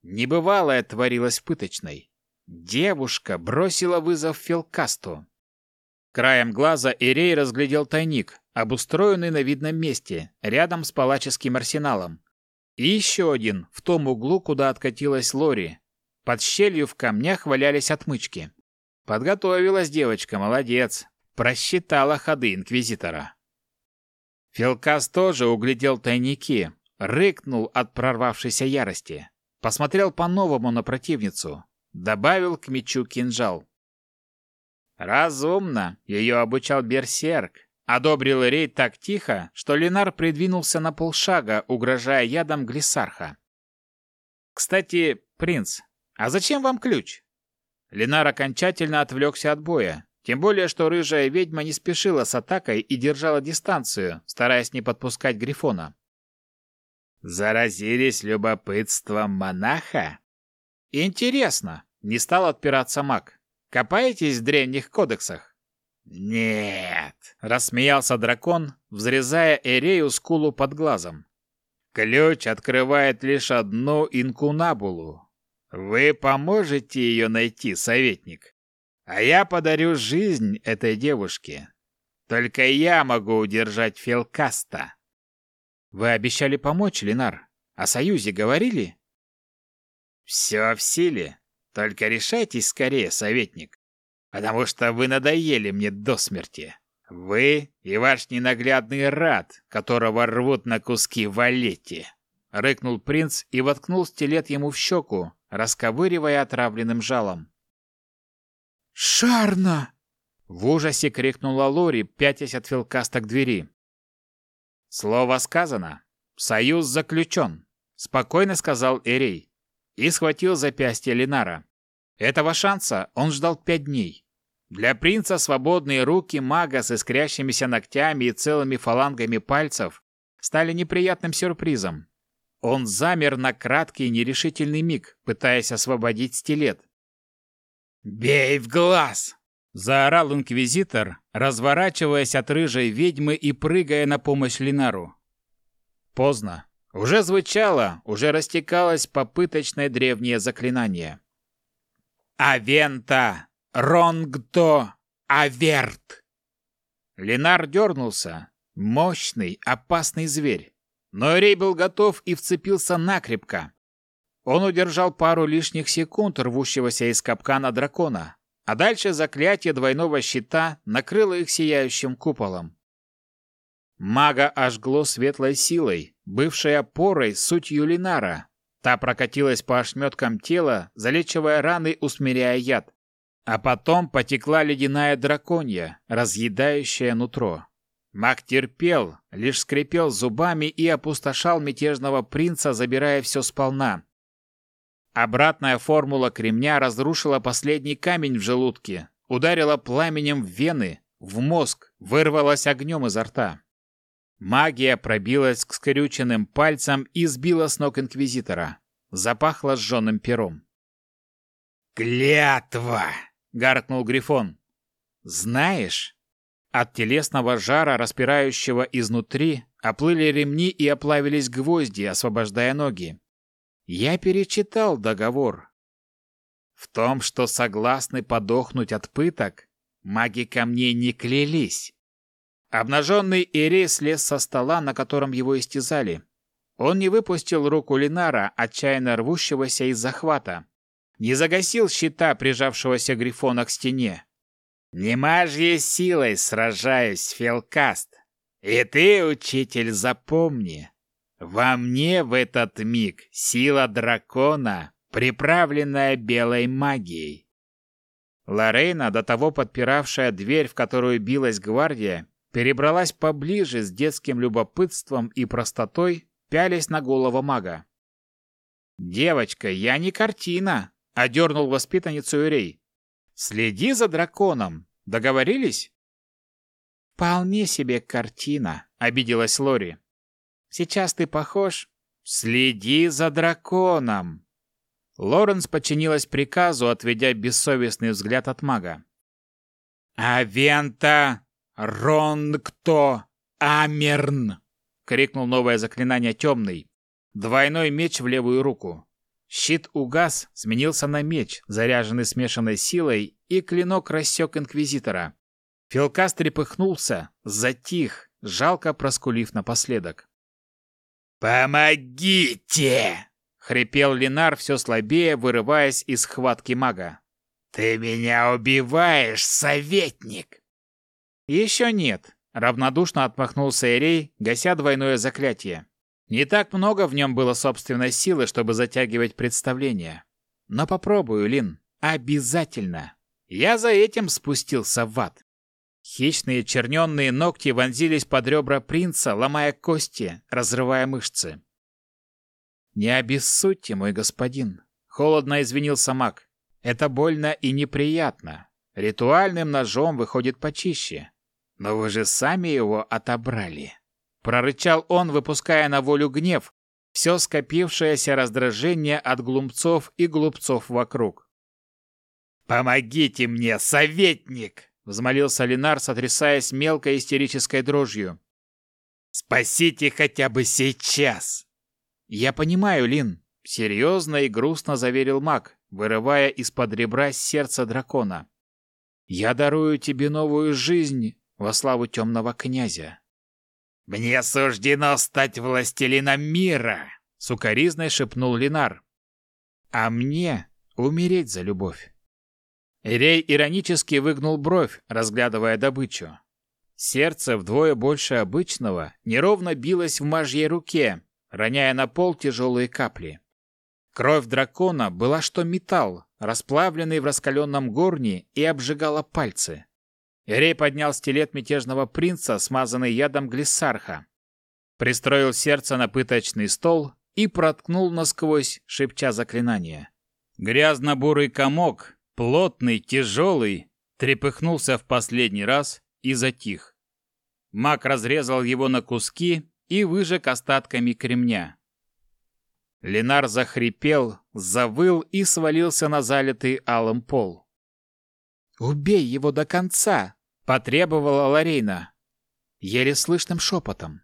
Небывалое творилось в пыточной. Девушка бросила вызов Филкасту. Краем глаза Ирей разглядел тайник, обустроенный на видном месте, рядом с палаческим арсеналом. И еще один, в том углу, куда откатилась Лори. Под щелью в камнях валялись отмычки. Подготовилась девочка, молодец. Просчитала ходы инквизитора. Филкас тоже углядел тайники, рыкнул от прорвавшейся ярости. Посмотрел по-новому на противницу, Добавил к мечу кинжал. «Разумно!» — ее обучал Берсерк. Одобрил Рей так тихо, что Ленар придвинулся на полшага, угрожая ядом Глиссарха. «Кстати, принц, а зачем вам ключ?» Ленар окончательно отвлекся от боя, тем более, что рыжая ведьма не спешила с атакой и держала дистанцию, стараясь не подпускать Грифона. «Заразились любопытством монаха?» Интересно, не стал отпираться маг. Копаетесь в древних кодексах? Нет, рассмеялся дракон, взрезая Эрею скулу под глазом. Ключ открывает лишь одну инкунабулу. Вы поможете ее найти, советник. А я подарю жизнь этой девушке. Только я могу удержать Фелкаста. Вы обещали помочь, Ленар. О союзе говорили? «Все в силе. Только решайтесь скорее, советник. Потому что вы надоели мне до смерти. Вы и ваш ненаглядный рад, которого рвут на куски валети!» Рыкнул принц и воткнул стилет ему в щеку, расковыривая отравленным жалом. «Шарна!» В ужасе крикнула Лори, пятясь от Филкаста к двери. «Слово сказано. Союз заключен», — спокойно сказал Эрей и схватил запястье Линара. Этого шанса он ждал пять дней. Для принца свободные руки мага с искрящимися ногтями и целыми фалангами пальцев стали неприятным сюрпризом. Он замер на краткий нерешительный миг, пытаясь освободить стилет. «Бей в глаз!» Заорал инквизитор, разворачиваясь от рыжей ведьмы и прыгая на помощь Линару. Поздно. Уже звучало, уже растекалось попыточное древнее заклинание. «Авента! Ронгто! Аверт!» Линар дернулся. Мощный, опасный зверь. Но Рей был готов и вцепился накрепко. Он удержал пару лишних секунд рвущегося из капкана дракона, а дальше заклятие двойного щита накрыло их сияющим куполом. Мага ожгло светлой силой, бывшей опорой сутью Линара. Та прокатилась по ошметкам тела, залечивая раны, усмиряя яд. А потом потекла ледяная драконья, разъедающая нутро. Маг терпел, лишь скрипел зубами и опустошал мятежного принца, забирая все сполна. Обратная формула кремня разрушила последний камень в желудке, ударила пламенем в вены, в мозг, вырвалась огнем изо рта. Магия пробилась к скрюченным пальцам и сбила с ног инквизитора. Запахло сжженным пером. «Клятва!» — гаркнул Грифон. «Знаешь...» От телесного жара, распирающего изнутри, оплыли ремни и оплавились гвозди, освобождая ноги. Я перечитал договор. В том, что согласны подохнуть от пыток, маги камней не клялись. Обнаженный Ирей слез со стола, на котором его истязали. Он не выпустил руку Линара, отчаянно рвущегося из захвата. Не загасил щита, прижавшегося Грифона к стене. «Не мажьей силой сражаюсь, Фелкаст. И ты, учитель, запомни, во мне в этот миг сила дракона, приправленная белой магией. Лорейна, до того подпиравшая дверь, в которую билась гвардия, перебралась поближе с детским любопытством и простотой, пялясь на голову мага. «Девочка, я не картина!» — одернул воспитанницу Юрей. «Следи за драконом. Договорились?» «Вполне себе картина», — обиделась Лори. Сейчас ты похож. Следи за драконом. Лоренс подчинилась приказу, отведя бессовестный взгляд от мага. «Авента Ронгто Амерн!» — крикнул новое заклинание темный. Двойной меч в левую руку. Щит угас, сменился на меч, заряженный смешанной силой, и клинок рассек инквизитора. Филкас трепыхнулся, затих, жалко проскулив напоследок. «Помогите!» — хрипел Ленар все слабее, вырываясь из схватки мага. «Ты меня убиваешь, советник!» «Еще нет», — равнодушно отмахнулся Эрей, гася двойное заклятие. Не так много в нем было собственной силы, чтобы затягивать представление. Но попробую, Лин, обязательно. Я за этим спустился в ад. Хищные черненные ногти вонзились под ребра принца, ломая кости, разрывая мышцы. «Не обессудьте, мой господин», — холодно извинился маг. «Это больно и неприятно. Ритуальным ножом выходит почище. Но вы же сами его отобрали». Прорычал он, выпуская на волю гнев, все скопившееся раздражение от глумцов и глупцов вокруг. «Помогите мне, советник!» Взмолился Ленар, сотрясаясь мелкой истерической дрожью. «Спасите хотя бы сейчас!» «Я понимаю, Лин», — серьезно и грустно заверил маг, вырывая из-под ребра сердце дракона. «Я дарую тебе новую жизнь во славу темного князя». «Мне суждено стать властелином мира!» — сукоризной шепнул Линар. «А мне умереть за любовь». Рей иронически выгнул бровь, разглядывая добычу. Сердце вдвое больше обычного неровно билось в мажьей руке, роняя на пол тяжелые капли. Кровь дракона была что металл, расплавленный в раскаленном горне, и обжигала пальцы. Рей поднял стилет мятежного принца, смазанный ядом глиссарха. Пристроил сердце на пыточный стол и проткнул насквозь, шепча заклинание. Грязно-бурый комок, плотный, тяжелый, трепыхнулся в последний раз и затих. Маг разрезал его на куски и выжег остатками кремня. Ленар захрипел, завыл и свалился на залитый алым пол. «Убей его до конца!» — потребовала Ларейна. Еле слышным шепотом.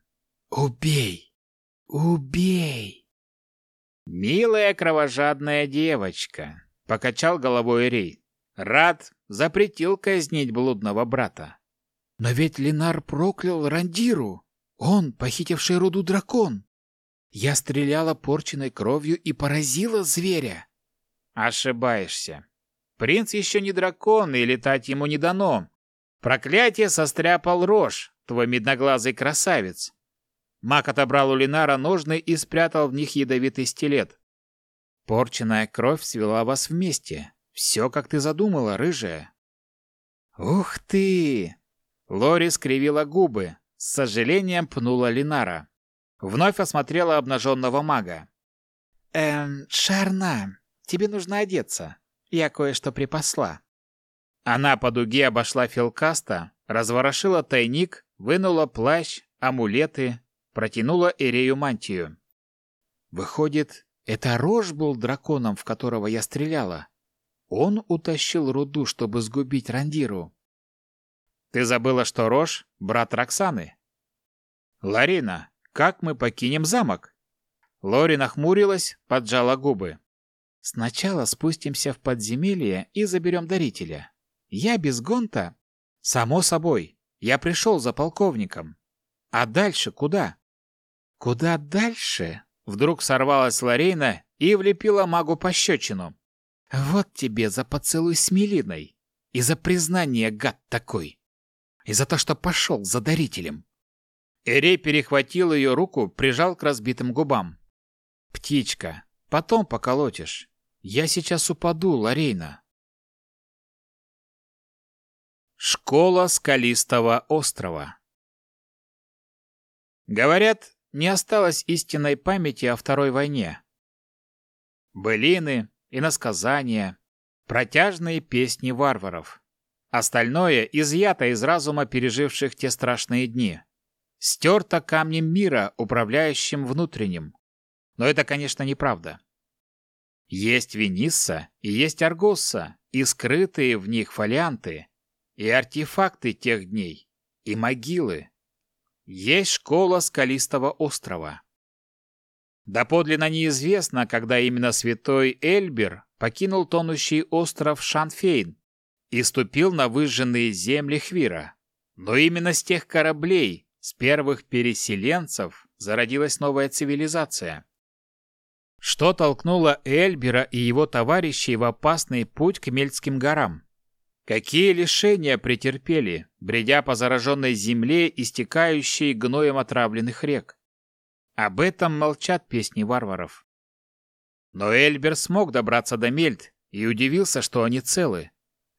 «Убей! Убей!» «Милая кровожадная девочка!» — покачал головой Рей. «Рад запретил казнить блудного брата». Но ведь Ленар проклял Рандиру. Он, похитивший руду дракон. Я стреляла порченной кровью и поразила зверя. Ошибаешься. Принц еще не дракон, и летать ему не дано. Проклятие состряпал рожь, твой медноглазый красавец. Маг отобрал у Ленара ножны и спрятал в них ядовитый стилет. Порченная кровь свела вас вместе. Все, как ты задумала, рыжая. Ух ты! Лори скривила губы, с сожалением пнула Линара. Вновь осмотрела обнаженного мага. «Эм, Шарна, тебе нужно одеться. Я кое-что припасла». Она по дуге обошла Филкаста, разворошила тайник, вынула плащ, амулеты, протянула Эрею мантию. «Выходит, это Рож был драконом, в которого я стреляла? Он утащил руду, чтобы сгубить Рандиру?» Ты забыла, что Рош — брат Роксаны? Ларина, как мы покинем замок? Лори нахмурилась, поджала губы. Сначала спустимся в подземелье и заберем дарителя. Я без гонта? Само собой. Я пришел за полковником. А дальше куда? Куда дальше? Вдруг сорвалась Ларейна и влепила магу пощечину. Вот тебе за поцелуй с Мелиной. И за признание, гад такой и за то, что пошел за дарителем. Эрей перехватил ее руку, прижал к разбитым губам. «Птичка, потом поколотишь. Я сейчас упаду, Ларейна». Школа скалистого острова Говорят, не осталось истинной памяти о Второй войне. Былины, иносказания, протяжные песни варваров. Остальное изъято из разума переживших те страшные дни. Стерто камнем мира, управляющим внутренним. Но это, конечно, неправда. Есть Венисса и есть Аргосса, и скрытые в них фолианты, и артефакты тех дней, и могилы. Есть школа скалистого острова. Доподлинно неизвестно, когда именно святой Эльбер покинул тонущий остров Шанфейн и ступил на выжженные земли Хвира. Но именно с тех кораблей, с первых переселенцев, зародилась новая цивилизация. Что толкнуло Эльбера и его товарищей в опасный путь к Мельтским горам? Какие лишения претерпели, бредя по зараженной земле, истекающей гноем отравленных рек? Об этом молчат песни варваров. Но Эльбер смог добраться до Мельт и удивился, что они целы.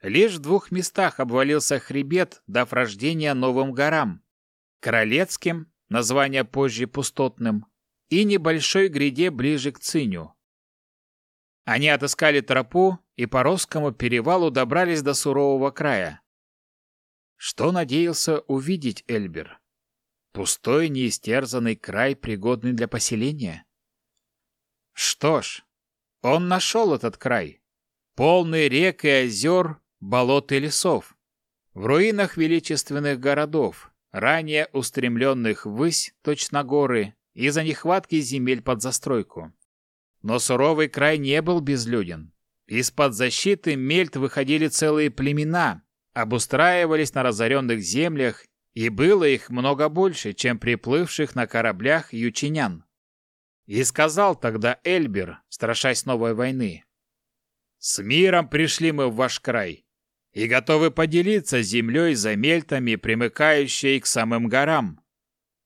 Лишь в двух местах обвалился хребет, дав рождение новым горам. Королецким, название позже пустотным, и небольшой гряде ближе к Циню. Они отыскали тропу и по Росскому перевалу добрались до сурового края. Что надеялся увидеть Эльбер? Пустой, неистерзанный край, пригодный для поселения? Что ж, он нашел этот край. Полный рек и озер, болот и лесов, в руинах величественных городов, ранее устремленных ввысь, точно горы, из-за нехватки земель под застройку. Но суровый край не был безлюден. Из-под защиты Мельт выходили целые племена, обустраивались на разоренных землях, и было их много больше, чем приплывших на кораблях ючинян. И сказал тогда Эльбер, страшась новой войны, «С миром пришли мы в ваш край, и готовы поделиться землей за мельтами, примыкающей к самым горам.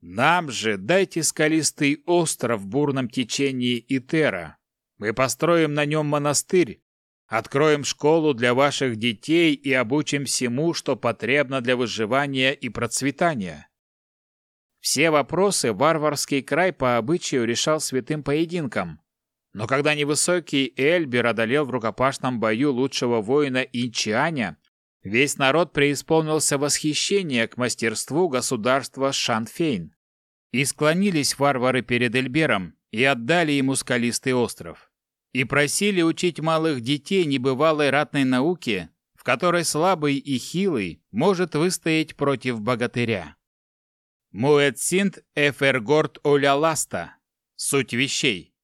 Нам же дайте скалистый остров в бурном течении Итера. Мы построим на нем монастырь, откроем школу для ваших детей и обучим всему, что потребно для выживания и процветания. Все вопросы варварский край по обычаю решал святым поединком. Но когда невысокий Эльбер одолел в рукопашном бою лучшего воина Инчианя, весь народ преисполнился восхищения к мастерству государства Шанфейн. И склонились варвары перед Эльбером и отдали ему скалистый остров. И просили учить малых детей небывалой ратной науке, в которой слабый и хилый может выстоять против богатыря. Муэцинт Эфергорд Оляласта. Суть вещей.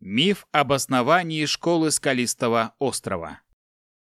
Миф об основании школы скалистого острова.